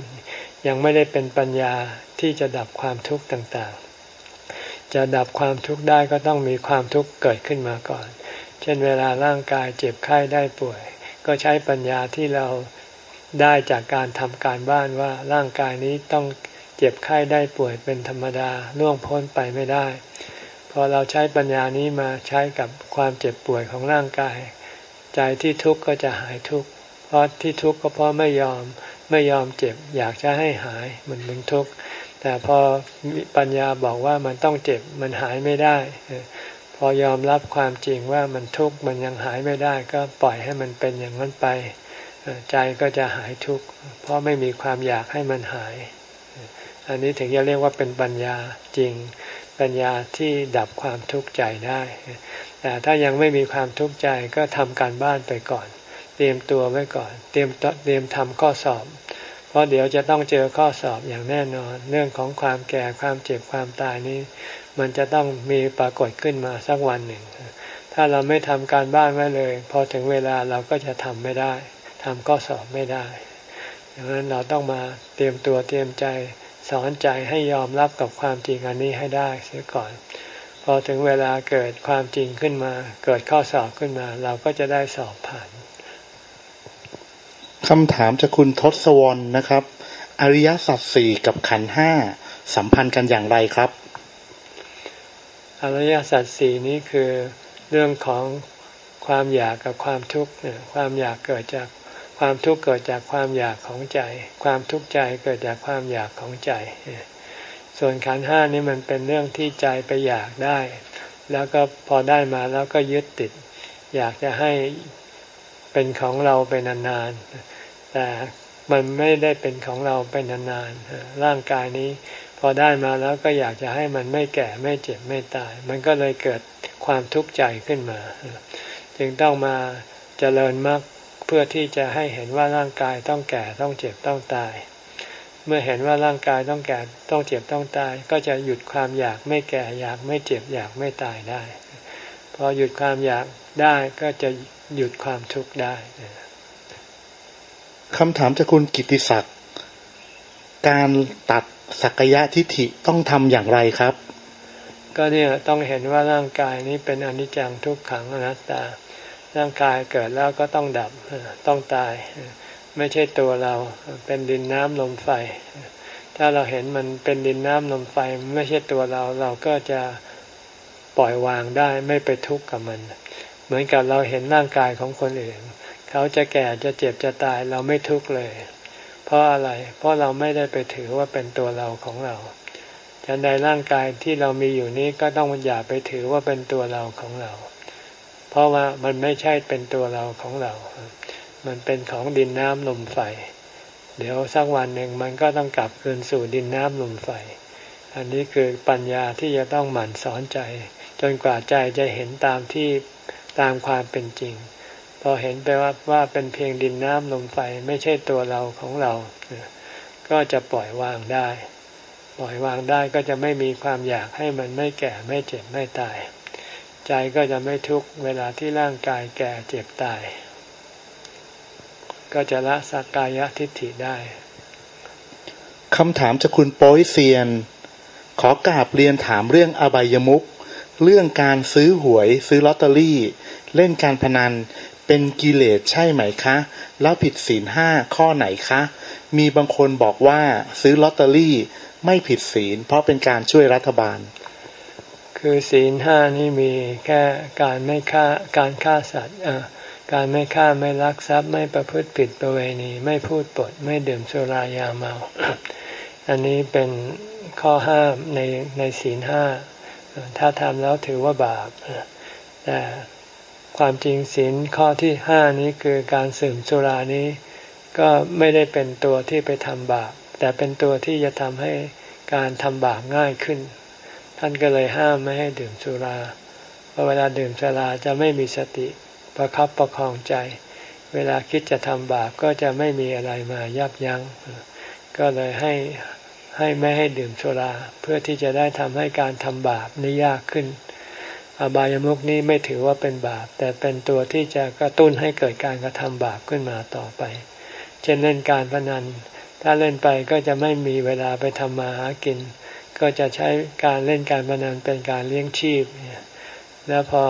ยังไม่ได้เป็นปัญญาที่จะดับความทุกข์ต่างๆ จะดับความทุกข์ได้ก็ต้องมีความทุกข์เกิดขึ้นมาก่อน เช่นเวลาร่างกายเจ็บไข้ได้ป่วย ก็ใช้ปัญญาที่เราได้จากการทำการบ้านว่าร่างกายนี้ต้องเจ็บไข้ได้ป่วยเป็นธรรมดาล่วงพ้นไปไม่ได้ พอเราใช้ปัญญานี้มาใช้กับความเจ็บป่วยของร่างกาย ใจที่ทุกข์ก็จะหายทุกข์เพราะที่ทุกข์ก็เพราะไม่ยอมไม่ยอมเจ็บ อยากจะให้หายมันเป็นทุกข์ แต่พอปัญญาบอกว่ามันต้องเจ็บมันหายไม่ได้ พอยอมรับความจริงว่ามันทุกข์มันยังหายไม่ได้ ก็ปล่อยให้มันเป็นอย่างนั้นไป ใจก็จะหายทุกข์เพราะไม่มีความอยากให้มันหาย อันนี้ถึงจะเรียกว่าเป็นปัญญาจริงปัญญาที่ดับความทุกข์ใจได้ แต่ถ้ายังไม่มีความทุกข์ใจก็ทำการบ้านไปก่อน เตรียมตัวไว้ก่อน เตรียมเตรียมทำข้อสอบ ราะเดี๋ยวจะต้องเจอข้อสอบอย่างแน่นอน เรื่องของความแก่ความเจ็บความตายนี้ มันจะต้องมีปรากฏขึ้นมาสักวันหนึ่ง ถ้าเราไม่ทำการบ้านไว้เลย พอถึงเวลาเราก็จะทำไม่ได้ทำก็สอบไม่ได้ดังนั้นเราต้องมาเตรียมตัวเตรียมใจสอนใจให้ยอมรับกับความจริงอันนี้ให้ได้เสียก่อน พอถึงเวลาเกิดความจริงขึ้นมา เกิดข้อสอบขึ้นมา เราก็จะได้สอบผ่าน คำถามจากคุณทศวรนะครับ อริยสัจสี่กับขันห้าสัมพันธ์กันอย่างไรครับ อริยสัจสี่นี้คือเรื่องของความอยากกับความทุกข์ความอยากเกิดจากความทุกข์เกิดจากความอยากของใจ ความทุกข์ใจเกิดจากความอยากของใจ ส่วนขันห้านี่มันเป็นเรื่องที่ใจไปอยากได้ แล้วก็พอได้มาแล้วก็ยึดติด อยากจะให้ เป็นของเราไปนานๆ แต่มันไม่ได้เป็นของเราไปนานๆ ร่างกายนี้ พอได้มาแล้วก็อยากจะให้มันไม่แก่ไม่เจ็บไม่ตาย มันก็เลยเกิดความทุกข์ใจขึ้นมา จึงต้องมาเจริญมรรคเพื่อที่จะให้เห็นว่าร่างกายต้องแก่ต้องเจ็บต้องตาย เมื่อเห็นว่าร่างกายต้องแก่ต้องเจ็บต้องตาย ก็จะหยุดความอยากไม่แก่อยากไม่เจ็บอยากไม่ตายได้ พอหยุดความอยากได้ก็จะหยุดความทุกข์ได้คำถามจากคุณกิติศักดิ์การตัดสักยะทิฏฐิต้องทำอย่างไรครับ ก็เนี่ยต้องเห็นว่าร่างกายนี้เป็นอนิจจังทุกขังอนัตตา ร่างกายเกิดแล้วก็ต้องดับต้องตาย ไม่ใช่ตัวเราเป็นดินน้ำลมไฟ ถ้าเราเห็นมันเป็นดินน้ำลมไฟไม่ใช่ตัวเราเราก็จะ ปล่อยวางได้ไม่ไปทุกข์กับมัน เหมือนกับเราเห็นร่างกายของคนอื่น เขาจะแก่จะเจ็บจะตายเราไม่ทุกข์เลย เพราะอะไร เพราะเราไม่ได้ไปถือว่าเป็นตัวเราของเราฉันใดร่างกายที่เรามีอยู่นี้ก็ต้องอย่าไปถือว่าเป็นตัวเราของเรา เพราะว่ามันไม่ใช่เป็นตัวเราของเรา มันเป็นของดินน้ำลมไฟ เดี๋ยวสักวันหนึ่งมันก็ต้องกลับคืนสู่ดินน้ำลมไฟ อันนี้คือปัญญาที่จะต้องหมั่นสอนใจ จนกว่าใจจะเห็นตามที่ตามความเป็นจริง พอเห็นไปว่าว่าเป็นเพียงดินน้ำลมไฟไม่ใช่ตัวเราของเรา ก็จะปล่อยวางได้ ปล่อยวางได้ก็จะไม่มีความอยากให้มันไม่แก่ไม่เจ็บไม่ตาย ใจก็จะไม่ทุกข์เวลาที่ร่างกายแก่เจ็บตาย ก็จะละสักกายทิฏฐิได้คำถามจากคุณโป้ยเซียน ขอกราบเรียนถามเรื่องอบายมุก เรื่องการซื้อหวย ซื้อลอตเตอรี่ เล่นการพนันเป็นกิเลสใช่ไหมคะ แล้วผิดศีลห้าข้อไหนคะ มีบางคนบอกว่าซื้อลอตเตอรี่ไม่ผิดศีล เพราะเป็นการช่วยรัฐบาล คือศีลห้านี่มีแค่การไม่ฆ่าการฆ่าสัตว์การไม่ฆ่าไม่ลักทรัพย์ไม่ประพฤติผิดประเวณี ไม่พูดปด ไม่ดื่มสุรายาเมา อันนี้เป็นข้อห้ามในในศีลห้า ถ้าทำแล้วถือว่าบาปแต่ความจริงศีลข้อที่ห้านี้คือการสื่มสุรานี้ ก็ไม่ได้เป็นตัวที่ไปทำบาป แต่เป็นตัวที่จะทำให้การทำบาปง่ายขึ้น ท่านก็เลยห้ามไม่ให้ดื่มสุราเพราะเวลาดื่มสุราจะไม่มีสติประครับประคองใจ เวลาคิดจะทำบาปก็จะไม่มีอะไรมายับยัง้งก็เลยให้ ให้ไม่ให้ดื่มสุรา เพื่อที่จะได้ทำให้การทำบาปนี้ยากขึ้น อบายามุกนี้ไม่ถือว่าเป็นบาป แต่เป็นตัวที่จะกระตุ้นให้เกิดการกระทำบาปขึ้นมาต่อไป เช่นเล่นการพนัน ถ้าเล่นไปก็จะไม่มีเวลาไปทำมาหากิน ก็จะใช้การเล่นการพนันเป็นการเลี้ยงชีพ แล้วพอ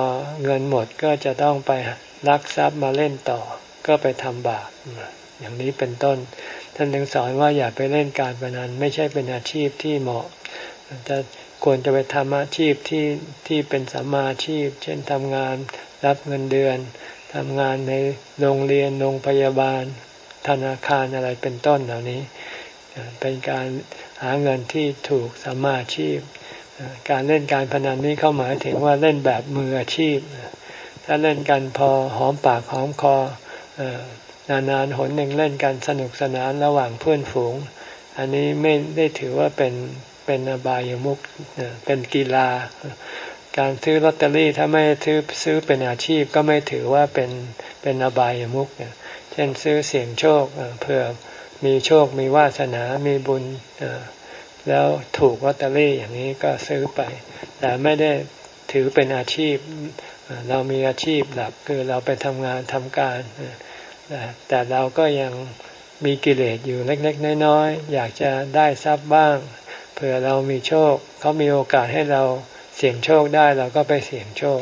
เงินหมดก็จะต้องไปลักทรัพย์มาเล่นต่อ ก็ไปทำบาปอย่างนี้เป็นต้น ท่านถึงสอนว่าอย่าไปเล่นการพนันไม่ใช่เป็นอาชีพที่เหมาะจะควรจะไปทำอาชีพที่ที่เป็นสัมมาชีพ เช่นทำงานรับเงินเดือนทำงานในโรงเรียนโรงพยาบาล ธนาคารอะไรเป็นต้นเหล่านี้ เป็นการหาเงินที่ถูกสัมมาชีพ การเล่นการพนันนี้เข้าหมายถึงว่าเล่นแบบมืออาชีพ ถ้าเล่นกันพอหอมปากหอมคอ นานๆหนหนึ่งเล่นกันสนุกสนานระหว่างเพื่อนฝูง อันนี้ไม่ได้ถือว่าเป็นเป็นอบายมุกเป็นกีฬา การซื้อลอตเตอรี่ถ้าไม่ซื้อซื้อเป็นอาชีพก็ไม่ถือว่าเป็นเป็นอบายมุกเช่นซื้อเสี่ยงโชคเพื่อมีโชคมีวาสนามีบุญแล้วถูกลอตเตอรี่อย่างนี้ก็ซื้อไป แต่ไม่ได้ถือเป็นอาชีพ เรามีอาชีพหลักคือเราไปทำงานทำการ แต่เราก็ยังมีกิเลสอยู่เล็กๆน้อยๆอยากจะได้ทรัพย์บ้าง เผื่อเรามีโชคเขามีโอกาสให้เราเสี่ยงโชคได้เราก็ไปเสี่ยงโชค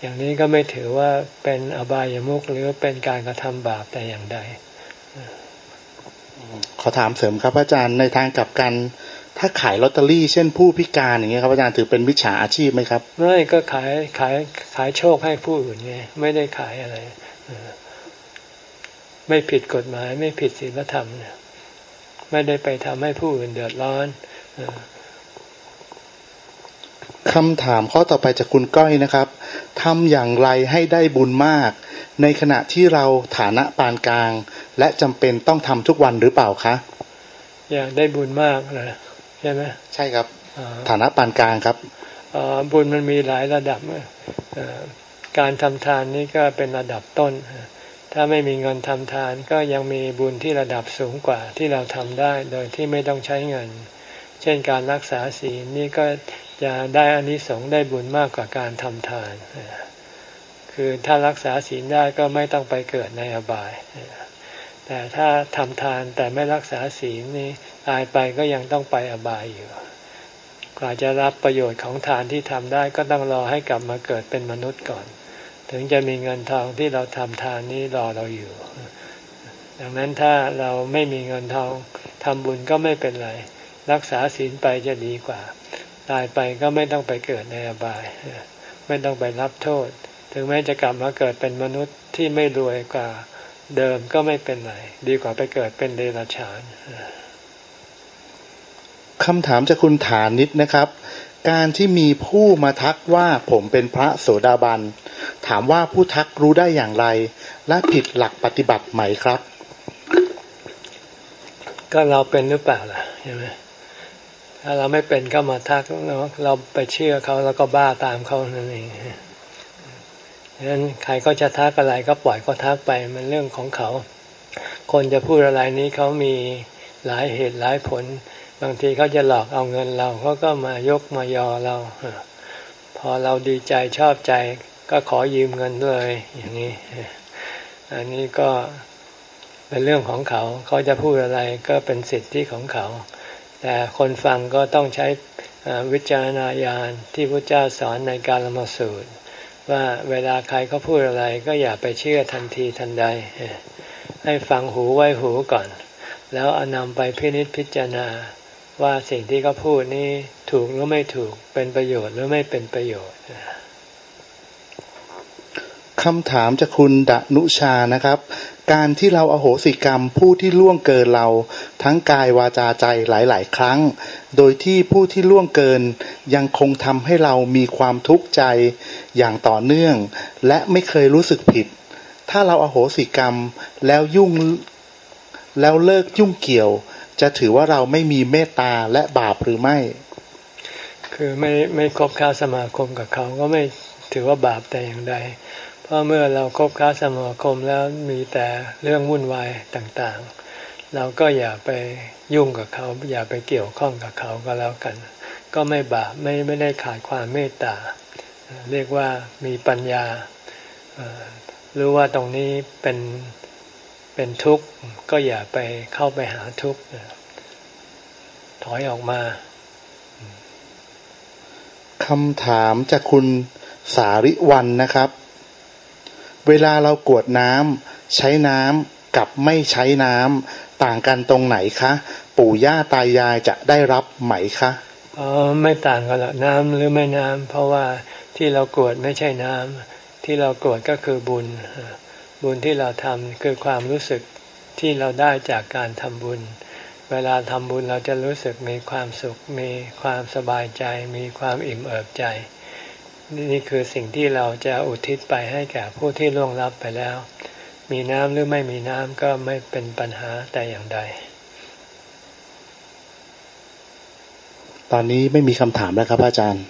อย่างนี้ก็ไม่ถือว่าเป็นอบายามุขหรือเป็นการกระทำบาปแต่อย่างใดขอถามเสริมครับอาจารย์ในทางกับกัน ถ้าขายลอตเตอรี่เช่นผู้พิการอย่างเงี้ยครับอาจารย์ถือเป็นวิชาอาชีพไหมครับไม่ก็ขายขายขายโชคให้ผู้อื่นไงไม่ได้ขายอะไร ไม่ผิดกฎหมายไม่ผิดศีลธรรมเนี่ยไม่ได้ไปทำให้ผู้อื่นเดือดร้อนคำถามข้อต่อไปจากคุณก้อยนะครับทำอย่างไรให้ได้บุญมาก ในขณะที่เราฐานะปานกลาง และจำเป็นต้องทำทุกวันหรือเปล่าคะ อยากได้บุญมากเลยใช่ไหมใช่ครับฐานะปานกลางครับบุญมันมีหลายระดับการทำทานนี่ก็เป็นระดับต้นถ ถ้าไม่มีเงินทำทานก็ยังมีบุญที่ระดับสูงกว่าที่เราทำได้โดยที่ไม่ต้องใช้เงิน เช่นการรักษาศีลนี่ก็จะได้อานิสงส์ได้บุญมากกว่าการทำทาน คือถ้ารักษาศีลได้ก็ไม่ต้องไปเกิดในอบาย แต่ถ้าทำทานแต่ไม่รักษาศีลนี่ตายไปก็ยังต้องไปอบายอยู่ กว่าจะรับประโยชน์ของทานที่ทำได้ก็ต้องรอให้กลับมาเกิดเป็นมนุษย์ก่อน ถึงจะมีเงินทองที่เราทำทานนี้รอเราอยู่ ดังนั้นถ้าเราไม่มีเงินทองทำบุญก็ไม่เป็นไร รักษาศีลไปจะดีกว่า ตายไปก็ไม่ต้องไปเกิดในอบาย ไม่ต้องไปรับโทษ ถึงแม้จะกลับมาเกิดเป็นมนุษย์ที่ไม่รวยกว่าเดิมก็ไม่เป็นไร ดีกว่าไปเกิดเป็นเดรัจฉานคำถามจากคุณฐานนิดนะครับ การที่มีผู้มาทักว่าผมเป็นพระโสดาบัน ถามว่าผู้ทักรู้ได้อย่างไร และผิดหลักปฏิบัติไหมครับ ก็เราเป็นหรือเปล่าล่ะใช่ไหมถ้าเราไม่เป็นก็มาทักเราเราไปเชื่อเขาแล้วก็บ้าตามเขานั่นเองดังนั้นใครก็จะทักอะไรก็ปล่อยก็ทักไปมันเรื่องของเขา คนจะพูดอะไรนี้เขามีหลายเหตุหลายผล บางทีเขาจะหลอกเอาเงินเราเขาก็มายกมายอเราพอเราดีใจชอบใจ ก็ขอยืมเงินด้วยอย่างนี้ อันนี้ก็เป็นเรื่องของเขา เขาจะพูดอะไรก็เป็นสิทธิของเขา แต่คนฟังก็ต้องใช้วิจารณญาณที่พระเจ้าสอนในการละมาสูตร ว่าเวลาใครเขาพูดอะไรก็อย่าไปเชื่อทันทีทันใด ให้ฟังหูไว้หูก่อน แล้วเอานำไปพินิจพิจารณาว่าสิ่งที่เขาพูดนี้ถูกหรือไม่ถูกเป็นประโยชน์หรือไม่เป็นประโยชน์ คำถามจากคุณดนุชานะครับ การที่เราอาโหสิกรรมผู้ที่ล่วงเกินเราทั้งกายวาจาใจหลาย ๆ ครั้ง โดยที่ผู้ที่ล่วงเกินยังคงทำให้เรามีความทุกข์ใจอย่างต่อเนื่อง และไม่เคยรู้สึกผิด ถ้าเราอาโหสิกรรมแล้วยุ่งแล้วเลิกยุ่งเกี่ยว จะถือว่าเราไม่มีเมตตาและบาปหรือไม่ คือไม่ไม่คบค้าสมาคมกับเขาก็ไม่ถือว่าบาปแต่อย่างใด เพราะเมื่อเราคบค้าสมาคมแล้วมีแต่เรื่องวุ่นวายต่างๆ เราก็อย่าไปยุ่งกับเขา อย่าไปเกี่ยวข้องกับเขาก็แล้วกัน ก็ไม่บาปไม่ไม่ได้ขาดความเมตตา เรียกว่ามีปัญญารู้ว่าตรงนี้เป็นเป็นทุกข์ก็อย่าไปเข้าไปหาทุกข์ถอยออกมาคำถามจากคุณสาริวันนะครับ เวลาเรากวดน้ำใช้น้ำกับไม่ใช้น้ำต่างกันตรงไหนคะ ปู่ย่าตายายจะได้รับไหมคะอ๋อไม่ต่างกันหรอกน้ำหรือไม่น้ำเพราะว่าที่เรากวดไม่ใช่น้ำที่เรากวดก็คือบุญ บุญที่เราทำคือความรู้สึกที่เราได้จากการทำบุญ เวลาทำบุญเราจะรู้สึกมีความสุข มีความสบายใจ มีความอิ่มเอิบใจ นี่คือสิ่งที่เราจะอุทิศไปให้แก่ผู้ที่ล่วงลับไปแล้ว มีน้ำหรือไม่มีน้ำก็ไม่เป็นปัญหาแต่อย่างใด ตอนนี้ไม่มีคำถามแล้วครับ อาจารย์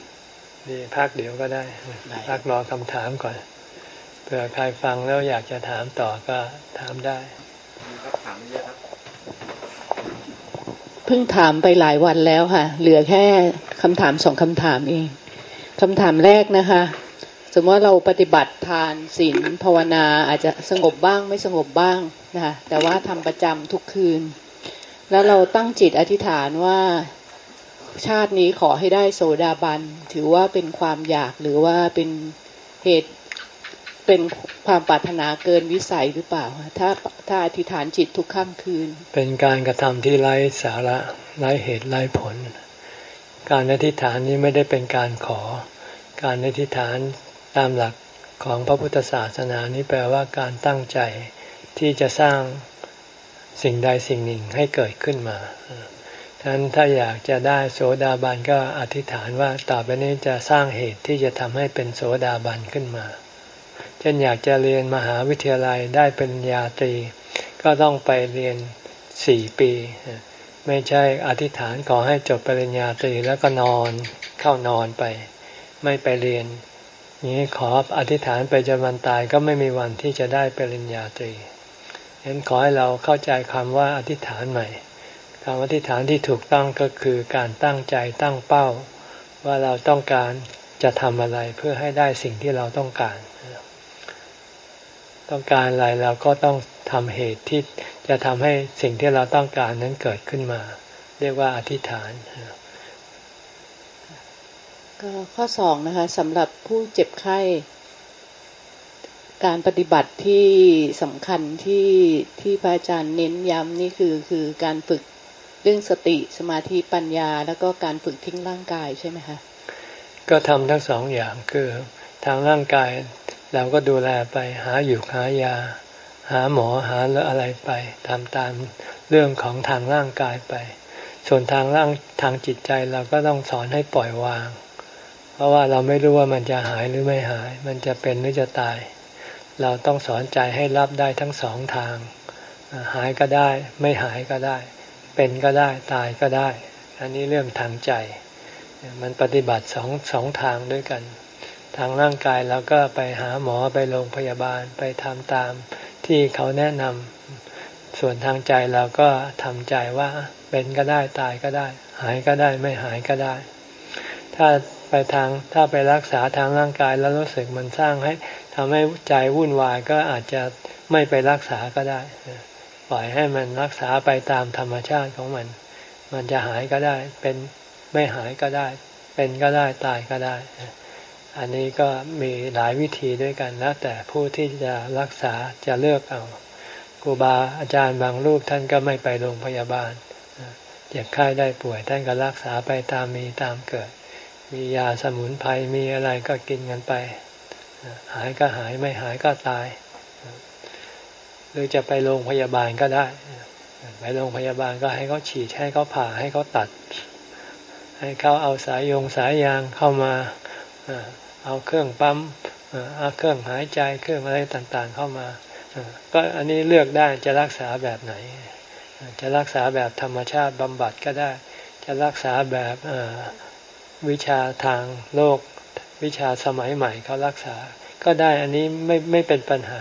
ดีพักเดี๋ยวก็ได้พักรอคำถามก่อนเผื่อใครฟังแล้วอยากจะถามต่อก็ถามได้เพิ่งถามไปหลายวันแล้วค่ะ เหลือแค่คำถามสองคำถามเอง คำถามแรกนะคะ สมมติว่าเราปฏิบัติทานศีลภาวนาอาจจะสงบบ้างไม่สงบบ้างนะคะแต่ว่าทำประจำทุกคืน แล้วเราตั้งจิตอธิษฐานว่าชาตินี้ขอให้ได้โสดาบัน ถือว่าเป็นความอยากหรือว่าเป็นเหตุเป็นความปรารถนาเกินวิสัยหรือเปล่า ถ้าถ้าอธิษฐานจิตทุกค่ำคืน เป็นการกระทำที่ไร้สาระไร้เหตุไร้ผล การอธิษฐานนี้ไม่ได้เป็นการขอ การอธิษฐานตามหลักของพระพุทธศาสนานี้แปลว่าการตั้งใจที่จะสร้างสิ่งใดสิ่งหนึ่งให้เกิดขึ้นมาฉะนั้นถ้าอยากจะได้โสดาบันก็อธิษฐานว่าต่อไปนี้จะสร้างเหตุที่จะทำให้เป็นโสดาบันขึ้นมา เช่นอยากจะเรียนมหาวิทยาลัยได้เป็นญาตรี ก็ต้องไปเรียนสี่ปี ไม่ใช่อธิษฐานขอให้จบปริญญาตรีแล้วก็นอนเข้านอนไป ไม่ไปเรียนนี้ขออธิษฐานไปจนวันตายก็ไม่มีวันที่จะได้ปริญญาตรีฉะนั้นขอให้เราเข้าใจคำว่าอธิษฐานใหม่คำอธิษฐานที่ถูกต้องก็คือการตั้งใจตั้งเป้า ว่าเราต้องการจะทำอะไรเพื่อให้ได้สิ่งที่เราต้องการ ต้องการอะไรเราก็ต้อง ทำเหตุที่จะทำให้สิ่งที่เราต้องการนั้นเกิดขึ้นมา เรียกว่าอธิษฐานก็ข้อสองนะคะสำหรับผู้เจ็บไข้ การปฏิบัติที่สำคัญที่ที่พระอาจารย์เน้นย้ำนี่คือคือการฝึกเรื่องสติสมาธิปัญญา แล้วก็การฝึกทิ้งร่างกายใช่ไหมคะก็ทำทั้งสองอย่างคือทางร่างกายเราก็ดูแลไปหาอยู่หายา หาหมอหาอะไรไปทำตามเรื่องของทางร่างกายไป ส่วนทางร่างทางจิตใจเราก็ต้องสอนให้ปล่อยวาง เพราะว่าเราไม่รู้ว่ามันจะหายหรือไม่หาย มันจะเป็นหรือจะตาย เราต้องสอนใจให้รับได้ทั้งสองทาง หายก็ได้ไม่หายก็ได้ เป็นก็ได้ตายก็ได้ อันนี้เรื่องทางใจ มันปฏิบัติสองสองทางด้วยกัน ทางร่างกายเราก็ไปหาหมอไปโรงพยาบาลไปทำตาม ที่เขาแนะนำส่วนทางใจเราก็ทำใจว่าเป็นก็ได้ตายก็ได้ หายก็ได้ไม่หายก็ได้ ถ้าไปทางถ้าไปรักษาทางร่างกายแล้วรู้สึกมันสร้างให้ทำให้ใจวุ่นวายก็อาจจะไม่ไปรักษาก็ได้ ปล่อยให้มันรักษาไปตามธรรมชาติของมัน มันจะหายก็ได้ เป็นไม่หายก็ได้ เป็นก็ได้ตายก็ได้ อันนี้ก็มีหลายวิธีด้วยกันแล้วแต่ผู้ที่จะรักษาจะเลือกเอาครูบาอาจารย์บางรูปท่านก็ไม่ไปโรงพยาบาลเจ็บไข้ได้ป่วยท่านก็รักษาไปตามมีตามเกิด มียาสมุนไพรมีอะไรก็กินกันไป หายก็หายไม่หายก็ตาย หรือจะไปโรงพยาบาลก็ได้ ไปโรงพยาบาลก็ให้เขาฉีดให้เขาผ่าให้เขาตัด ให้เขาเอาสายยงสายยางเข้ามา เอาเครื่องปั๊มเอาเครื่องหายใจเครื่องอะไรต่างๆ เข้ามาก็อันนี้เลือกได้จะรักษาแบบไหน จะรักษาแบบธรรมชาติบำบัดก็ได้ จะรักษาแบบวิชาทางโลกวิชาสมัยใหม่เขารักษา ก็ได้อันนี้ไม่ไม่เป็นปัญหา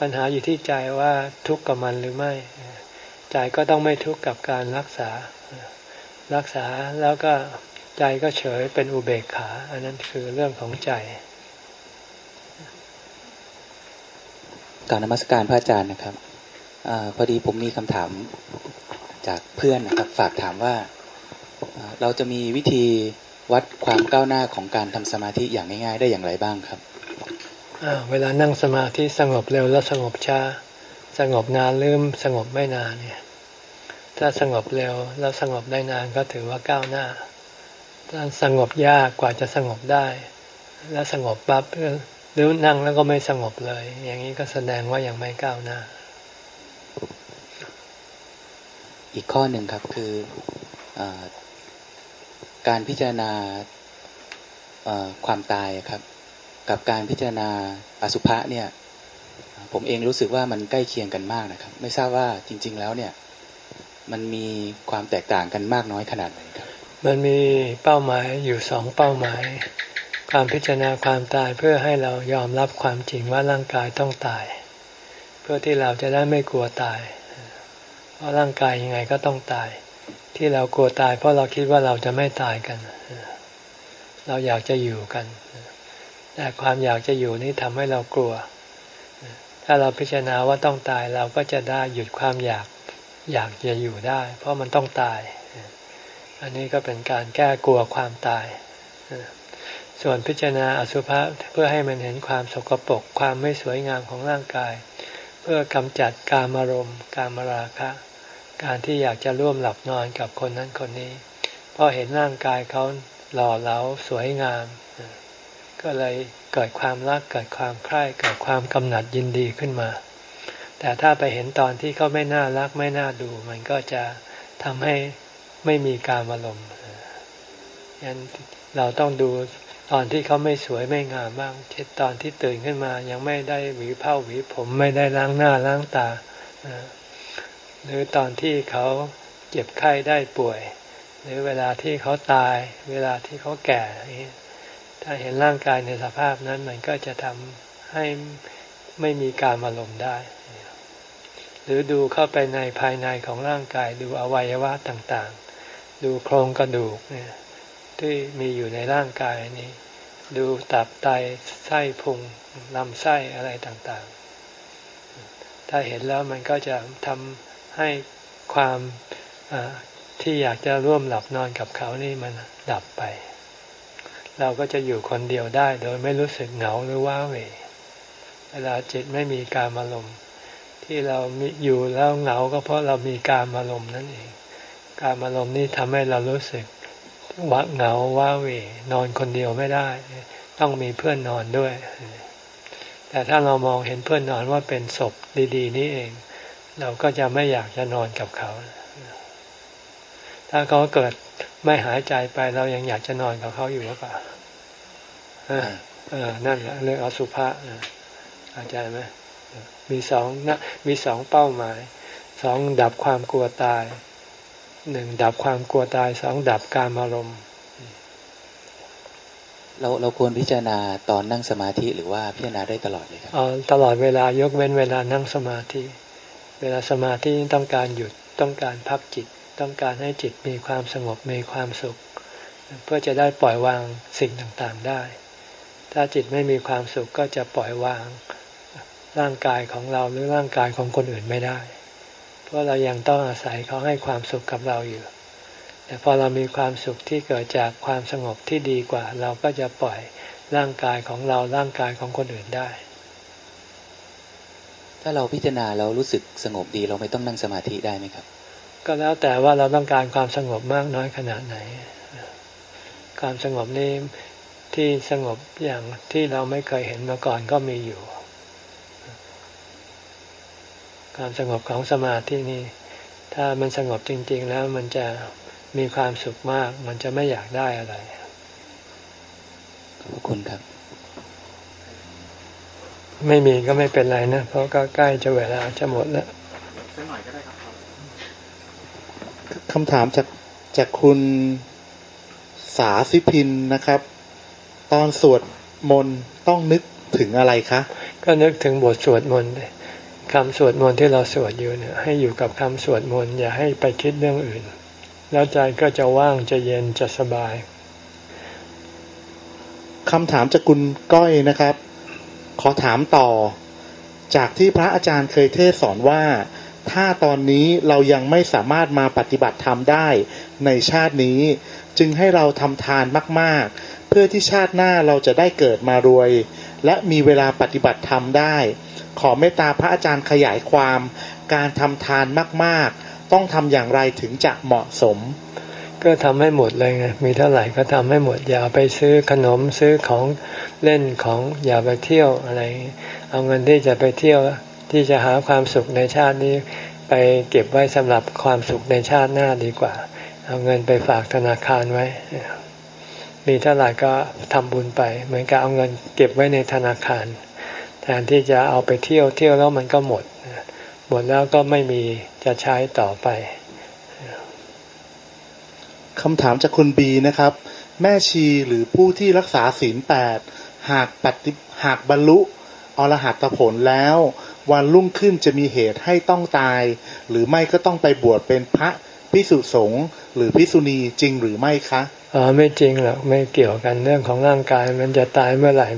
ปัญหาอยู่ที่ใจว่าทุกข์กับมันหรือไม่ ใจก็ต้องไม่ทุกข์กับการรักษา รักษาแล้วก็ ใจก็เฉยเป็นอุเบกขา อันนั้นคือเรื่องของใจการนมัสการพระอาจารย์นะครับอพอดีผมมีคำถามจากเพื่อนนะครับฝากถามว่าเราจะมีวิธีวัดความก้าวหน้าของการทำสมาธิอย่างง่าย ๆ ได้อย่างไรบ้างครับเวลานั่งสมาธิสงบเร็วแล้วสงบช้า สงบนานลืมสงบไม่นานเนี่ย ถ้าสงบเร็วแล้วสงบได้นานก็ถือว่าก้าวหน้า ถ้าสงบยากกว่าจะสงบได้ แล้วสงบปั๊บหรือนั่งแล้วก็ไม่สงบเลย อย่างนี้ก็แสดงว่ายังไม่ก้าวหน้า อีกข้อหนึ่งครับคืออการพิจารณาความตายครับ กับการพิจารณาอสุภะเนี่ย ผมเองรู้สึกว่ามันใกล้เคียงกันมากนะครับ ไม่ทราบว่าจริง ๆ แล้วเนี่ย มันมีความแตกต่างกันมากน้อยขนาดไหนครับ มันมีเป้าหมายอยู่สองเป้าหมาย ความพิจารณาความตายเพื่อให้เรายอมรับความจริงว่าร่างกายต้องตาย เพื่อที่เราจะได้ไม่กลัวตาย เพราะร่างกายยังไงก็ต้องตาย ที่เรากลัวตายเพราะเราคิดว่าเราจะไม่ตายกัน เราอยากจะอยู่กันแต่ความอยากจะอยู่นี้ทำให้เรากลัว ถ้าเราพิจารณาว่าต้องตายเราก็จะได้หยุดความอยากอยากจะอยู่ได้ เพราะมันต้องตาย อันนี้ก็เป็นการแก้กลัวความตาย ส่วนพิจารณาอสุภะเพื่อให้มันเห็นความสกปรกความไม่สวยงามของร่างกาย เพื่อกำจัดการมารมการมราคะ การที่อยากจะร่วมหลับนอนกับคนนั้นคนนี้เพราะเห็นร่างกายเขาหล่อเหลาสวยงาม ก็เลยเกิดความรักเกิดความใคร่เกิดความกำหนัดยินดีขึ้นมา แต่ถ้าไปเห็นตอนที่เขาไม่น่ารักไม่น่าดู มันก็จะทำให้ ไม่มีการอารมณ์ยันเราต้องดูตอนที่เขาไม่สวยไม่งามบ้าง เช่นตอนที่ตื่นขึ้นมา ยังไม่ได้หวีเผ้าหวีผมไม่ได้ล้างหน้าล้างตา หรือตอนที่เขาเจ็บไข้ได้ป่วย หรือเวลาที่เขาตาย เวลาที่เขาแก่ ถ้าเห็นร่างกายในสภาพนั้นมันก็จะทำให้ไม่มีการอารมณ์ได้ หรือดูเข้าไปในภายในของร่างกายดูอวัยวะต่าง ดูโครงกระดูกเนี่ยที่มีอยู่ในร่างกายนี้ ดูตับไตไส้พุงลำไส้อะไรต่างๆ ถ้าเห็นแล้วมันก็จะทำให้ความที่อยากจะร่วมหลับนอนกับเขานี่มันดับไป เราก็จะอยู่คนเดียวได้ โดยไม่รู้สึกเหงาหรือว้าเหวเวลาจิตไม่มีการอารมณ์ที่เรามีอยู่แล้วเหงาก็เพราะเรามีการอารมณ์นั่นเอง การอารมณ์นี่ทำให้เรารู้สึกวักเหงาว้าเวนอนคนเดียวไม่ได้ ต้องมีเพื่อนนอนด้วย แต่ถ้าเรามองเห็นเพื่อนนอนว่าเป็นศพดีๆ นี่เอง เราก็จะไม่อยากจะนอนกับเขา ถ้าเขาเกิดไม่หายใจไปเรายังอยากจะนอนกับเขาอยู่หรือเปล่าเออนั่นแหละเรื่องอสุภะเข้าใจไหมมีสองนะมีสองเป้าหมาย สองดับความกลัวตาย หนึ่งดับความกลัวตายสองดับการอารมณ์เราเราควรพิจารณาตอนนั่งสมาธิหรือว่าพิจารณาได้ตลอดเลยครับอ๋อตลอดเวลายกเว้นเวลานั่งสมาธิ เวลาสมาธิต้องการหยุดต้องการพักจิต ต้องการให้จิตมีความสงบมีความสุข เพื่อจะได้ปล่อยวางสิ่งต่างๆได้ ถ้าจิตไม่มีความสุขก็จะปล่อยวางร่างกายของเราหรือร่างกายของคนอื่นไม่ได้เพ ราะเรายังต้องอาศัยเขาให้ความสุขกับเราอยู่ แต่พอเรามีความสุขที่เกิดจากความสงบที่ดีกว่า เราก็จะปล่อยร่างกายของเราร่างกายของคนอื่นได้ ถ้าเราพิจารณาเรารู้สึกสงบดีเราไม่ต้องนั่งสมาธิได้ไหมครับ ก็แล้วแต่ว่าเราต้องการความสงบมากน้อยขนาดไหน ความสงบนี้ที่สงบอย่างที่เราไม่เคยเห็นมาก่อนก็มีอยู่ ความสงบของสมาธินี่ถ้ามันสงบจริง ๆ แล้วมันจะมีความสุขมาก มันจะไม่อยากได้อะไร ขอบคุณครับ ไม่มีก็ไม่เป็นไรนะ เพราะก็ใกล้จะเวลาจะหมดแล้วคำถามจากจากคุณสาสิพินนะครับ ตอนสวดมนต์ต้องนึกถึงอะไรคะ ก็นึกถึงบทสวดมนต์ คำสวดมนต์ที่เราสวดอยู่เนี่ยให้อยู่กับคำสวดมนต์อย่าให้ไปคิดเรื่องอื่น แล้วใจก็จะว่างจะเย็นจะสบายคำถามจากคุณก้อยนะครับ ขอถามต่อ จากที่พระอาจารย์เคยเทศสอนว่า ถ้าตอนนี้เรายังไม่สามารถมาปฏิบัติธรรมได้ในชาตินี้ จึงให้เราทำทานมาก ๆ เพื่อที่ชาติหน้าเราจะได้เกิดมารวย และมีเวลาปฏิบัติธรรมได้ ขอเมตตาพระอาจารย์ขยายความ การทำทานมากๆ ต้องทำอย่างไรถึงจะเหมาะสม ก็ทำให้หมดเลยไงมีเท่าไหร่ก็ทำให้หมด อย่าไปซื้อขนมซื้อของเล่นของอย่าไปเที่ยวอะไร เอาเงินที่จะไปเที่ยวที่จะหาความสุขในชาตินี้ ไปเก็บไว้สำหรับความสุขในชาติหน้าดีกว่า เอาเงินไปฝากธนาคารไว้ มีเท่าไหร่ก็ทำบุญไป เหมือนกับเอาเงินเก็บไว้ในธนาคาร แทนที่จะเอาไปเที่ยวเที่ยวแล้วมันก็หมด หมดแล้วก็ไม่มีจะใช้ต่อไปคำถามจากคุณบีนะครับ แม่ชีหรือผู้ที่รักษาศีลแปดหากปฏิหากบรรลุอรหัตผลแล้ว วันรุ่งขึ้นจะมีเหตุให้ต้องตาย หรือไม่ก็ต้องไปบวชเป็นพระพิสุสงฆ์หรือพิสุณีจริงหรือไม่คะ อ๋อไม่จริงหรอกไม่เกี่ยวกันเรื่องของร่างกายมันจะตายเมื่อไหร่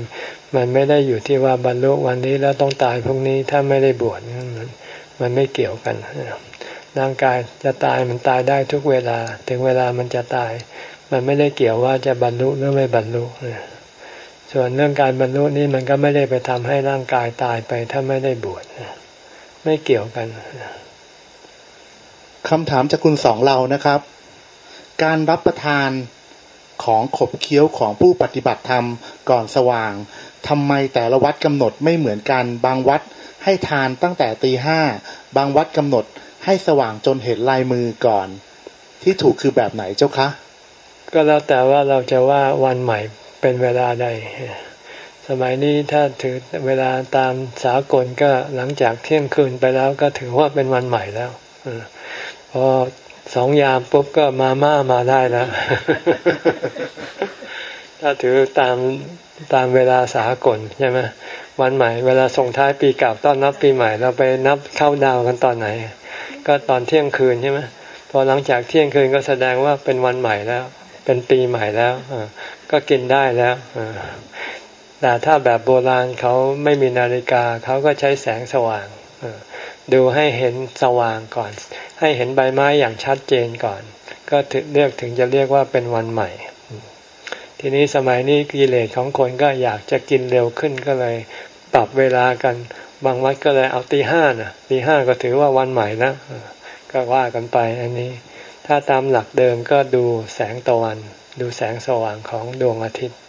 มันไม่ได้อยู่ที่ว่าบรรลุวันนี้แล้วต้องตายพรุ่งนี้ถ้าไม่ได้บวชมันมันไม่เกี่ยวกันร่างกายจะตายมันตายได้ทุกเวลา ถึงเวลามันจะตาย มันไม่ได้เกี่ยวว่าจะบรรลุหรือไม่บรรลุส่วนเรื่องการบรรลุนี่มันก็ไม่ได้ไปทำให้ร่างกายตายไปถ้าไม่ได้บวชไม่เกี่ยวกันคำถามจากคุณสองเรานะครับ การรับประทาน ของขบเคี้ยวของผู้ปฏิบัติธรรมก่อนสว่างทำไมแต่ละวัดกำหนดไม่เหมือนกัน บางวัดให้ทานตั้งแต่ตีห้าบางวัดกำหนดให้สว่างจนเห็นลายมือก่อน ที่ถูกคือแบบไหนเจ้าคะ ก็แล้วแต่ว่าเราจะว่าวันใหม่เป็นเวลาใด สมัยนี้ถ้าถือเวลาตามสากลก็หลังจากเที่ยงคืนไปแล้วก็ถือว่าเป็นวันใหม่แล้วพอ สองยามปุ๊บก็มาม่ามาได้แล้วถ้าถือตามตามเวลาสากลใช่ไหมวันใหม่ เวลาส่งท้ายปีเก่าต้อนรับปีใหม่ เราไปนับเข้าดาวกันตอนไหน ก็ตอนเที่ยงคืนใช่ไหมพอหลังจากเที่ยงคืนก็แสดงว่าเป็นวันใหม่แล้ว เป็นปีใหม่แล้วก็กินได้แล้วแต่ถ้าแบบโบราณเขาไม่มีนาฬิกาเขาก็ใช้แสงสว่าง ดูให้เห็นสว่างก่อน ให้เห็นใบไม้อย่างชัดเจนก่อน ก็ถึงเรียกถึงจะเรียกว่าเป็นวันใหม่ ทีนี้สมัยนี้กิเลสของคนก็อยากจะกินเร็วขึ้นก็เลยปรับเวลากัน บางวัดก็เลยเอาตีห้านะตีห้าก็ถือว่าวันใหม่แล้วก็ว่ากันไปอันนี้ ถ้าตามหลักเดิมก็ดูแสงตะวัน ดูแสงสว่างของดวงอาทิตย์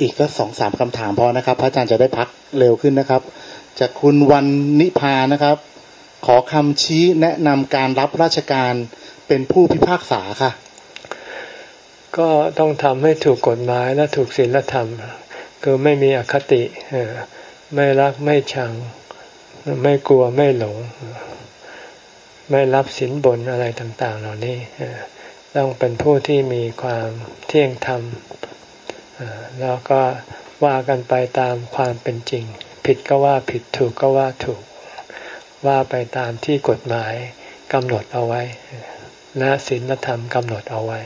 อีกก็สองสามคำถามพอนะครับ พระอาจารย์จะได้พักเร็วขึ้นนะครับ จากคุณวันนิพานะครับ ขอคำชี้แนะนำการรับราชการเป็นผู้พิพากษาค่ะ ก็ต้องทำให้ถูกกฎหมายและถูกศีลธรรม คือไม่มีอคติไม่รักไม่ชัง ไม่กลัวไม่หลง ไม่รับสินบนอะไรต่าง ๆ เหล่านี้ต้องเป็นผู้ที่มีความเที่ยงธรรมแล้วก็ว่ากันไปตามความเป็นจริง ผิดก็ว่าผิดถูกก็ว่าถูก ว่าไปตามที่กฎหมายกำหนดเอาไว้ และศีลธรรมกำหนดเอาไว้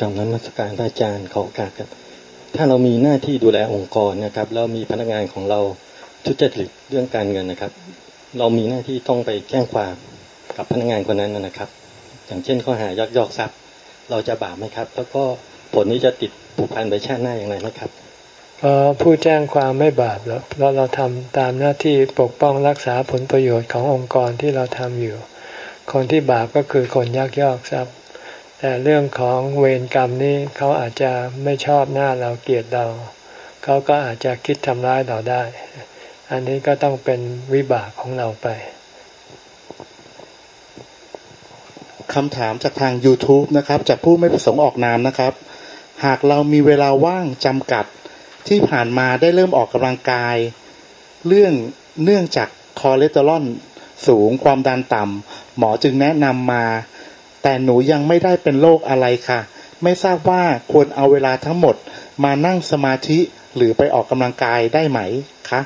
กำนันมัสการอาจารย์ขอโอกาสครับ ถ้าเรามีหน้าที่ดูแลองค์กรนะครับ แล้วมีพนักงานของเราทุจริตเรื่องการเงินนะครับ เรามีหน้าที่ต้องไปแจ้งความกับพนักงานคนนั้นนะครับ อย่างเช่นข้อหายักยอกทรัพย์ เราจะบาปไหมครับ แล้วก็ผลนี้จะติดผูกพันไปชาติหน้าอย่างไรไหมครับ ผู้แจ้งความไม่บาปแล้วเราเราทำตามหน้าที่ปกป้องรักษาผลประโยชน์ขององค์กรที่เราทำอยู่ คนที่บาปก็คือคนยักยอกทรัพย์ แต่เรื่องของเวรกรรมนี้เขาอาจจะไม่ชอบหน้าเราเกลียดเรา เขาก็อาจจะคิดทำร้ายเราได้ อันนี้ก็ต้องเป็นวิบากของเราไปคำถามจากทาง YouTube นะครับ จากผู้ไม่ประสงค์ออกนามนะครับ หากเรามีเวลาว่างจำกัด ที่ผ่านมาได้เริ่มออกกำลังกาย เรื่องเนื่องจากคอเลสเตอรอลสูงความดันต่ำหมอจึงแนะนำมา แต่หนูยังไม่ได้เป็นโรคอะไรค่ะ ไม่ทราบว่าควรเอาเวลาทั้งหมดมานั่งสมาธิหรือไปออกกำลังกายได้ไหมคะ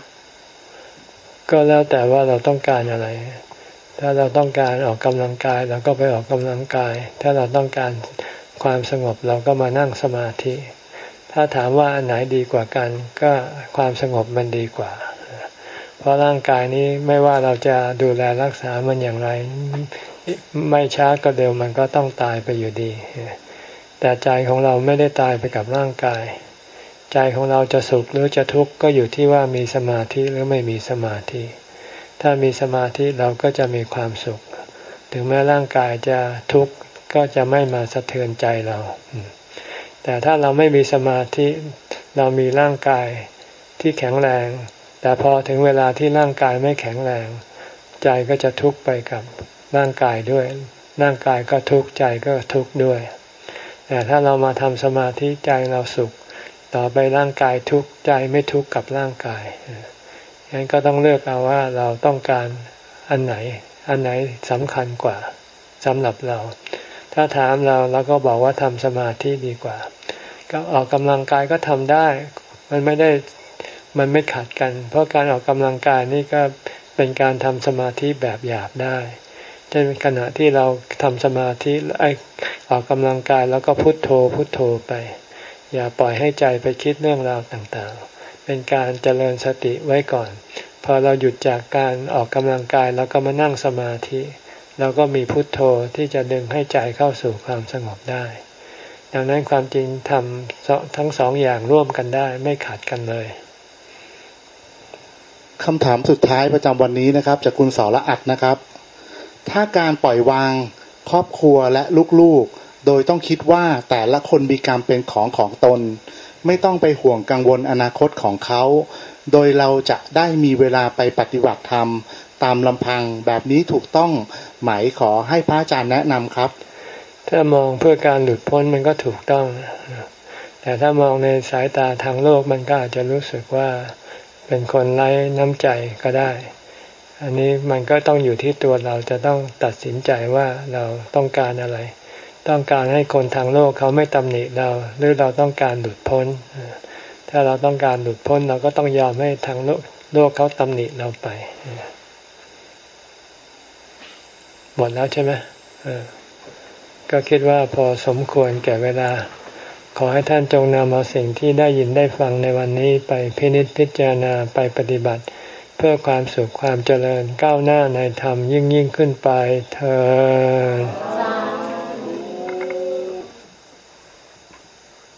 ก็แล้วแต่ว่าเราต้องการอะไร ถ้าเราต้องการออกกำลังกายเราก็ไปออกกำลังกาย ถ้าเราต้องการความสงบเราก็มานั่งสมาธิ ถ้าถามว่าอันไหนดีกว่ากัน ก็ความสงบมันดีกว่า เพราะร่างกายนี้ไม่ว่าเราจะดูแลรักษามันอย่างไร ไม่ช้าก็เร็วมันก็ต้องตายไปอยู่ดี แต่ใจของเราไม่ได้ตายไปกับร่างกาย ใจของเราจะสุขหรือจะทุกข์ก็อยู่ที่ว่ามีสมาธิหรือไม่มีสมาธิ ถ้ามีสมาธิเราก็จะมีความสุข ถึงแม้ร่างกายจะทุกข์ก็จะไม่มาสะเทือนใจเรา แต่ถ้าเราไม่มีสมาธิเรามีร่างกายที่แข็งแรง แต่พอถึงเวลาที่ร่างกายไม่แข็งแรง ใจก็จะทุกข์ไปกับร่างกายด้วย ร่างกายก็ทุกข์ใจก็ทุกข์ด้วย แต่ถ้าเรามาทำสมาธิใจเราสุข ต่อไปร่างกายทุกข์ใจไม่ทุกข์กับร่างกายงั้นก็ต้องเลือกเอาว่าเราต้องการอันไหน อันไหนสำคัญกว่าสำหรับเรา ถ้าถามเราเราก็บอกว่าทำสมาธิดีกว่า ก็ออกกำลังกายก็ทำได้ มันไม่ได้มันไม่ขัดกัน เพราะการออกกำลังกายนี่ก็เป็นการทำสมาธิแบบหยาบได้เช่นขณะที่เราทำสมาธิไอออกกำลังกายแล้วก็พุโทโธพุโทโธไป อย่าปล่อยให้ใจไปคิดเรื่องราวต่างๆ เป็นการเจริญสติไว้ก่อน พอเราหยุดจากการออกกำลังกายแล้วก็มานั่งสมาธิ เราก็มีพุทโธที่จะดึงให้ใจเข้าสู่ความสงบได้ ดังนั้นความจริงทำทั้งสองอย่างร่วมกันได้ไม่ขาดกันเลยคำถามสุดท้ายประจำวันนี้นะครับ จากคุณสอละอัดนะครับ ถ้าการปล่อยวางครอบครัวและลูกๆ โดยต้องคิดว่าแต่ละคนมีกรรมเป็นของของตน ไม่ต้องไปห่วงกังวลอนาคตของเขา โดยเราจะได้มีเวลาไปปฏิบัติธรรม ตามลำพังแบบนี้ถูกต้องไหมขอให้พระอาจารย์แนะนำครับ ถ้ามองเพื่อการหลุดพ้นมันก็ถูกต้อง แต่ถ้ามองในสายตาทางโลกมันก็อาจจะรู้สึกว่าเป็นคนไร้น้ำใจก็ได้ อันนี้มันก็ต้องอยู่ที่ตัวเราจะต้องตัดสินใจว่าเราต้องการอะไร ต้องการให้คนทางโลกเขาไม่ตำหนิเรา หรือเราต้องการหลุดพ้น ถ้าเราต้องการหลุดพ้นเราก็ต้องยอมให้ทางโลกโลกเขาตำหนิเราไป หมดแล้วใช่ไหมก็คิดว่าพอสมควรแก่เวลา ขอให้ท่านจงนำเอาสิ่งที่ได้ยินได้ฟังในวันนี้ไปพินิจพิจารณาไปปฏิบัติ เพื่อความสุขความเจริญก้าวหน้าในธรรมยิ่งยิ่งขึ้นไปเธอ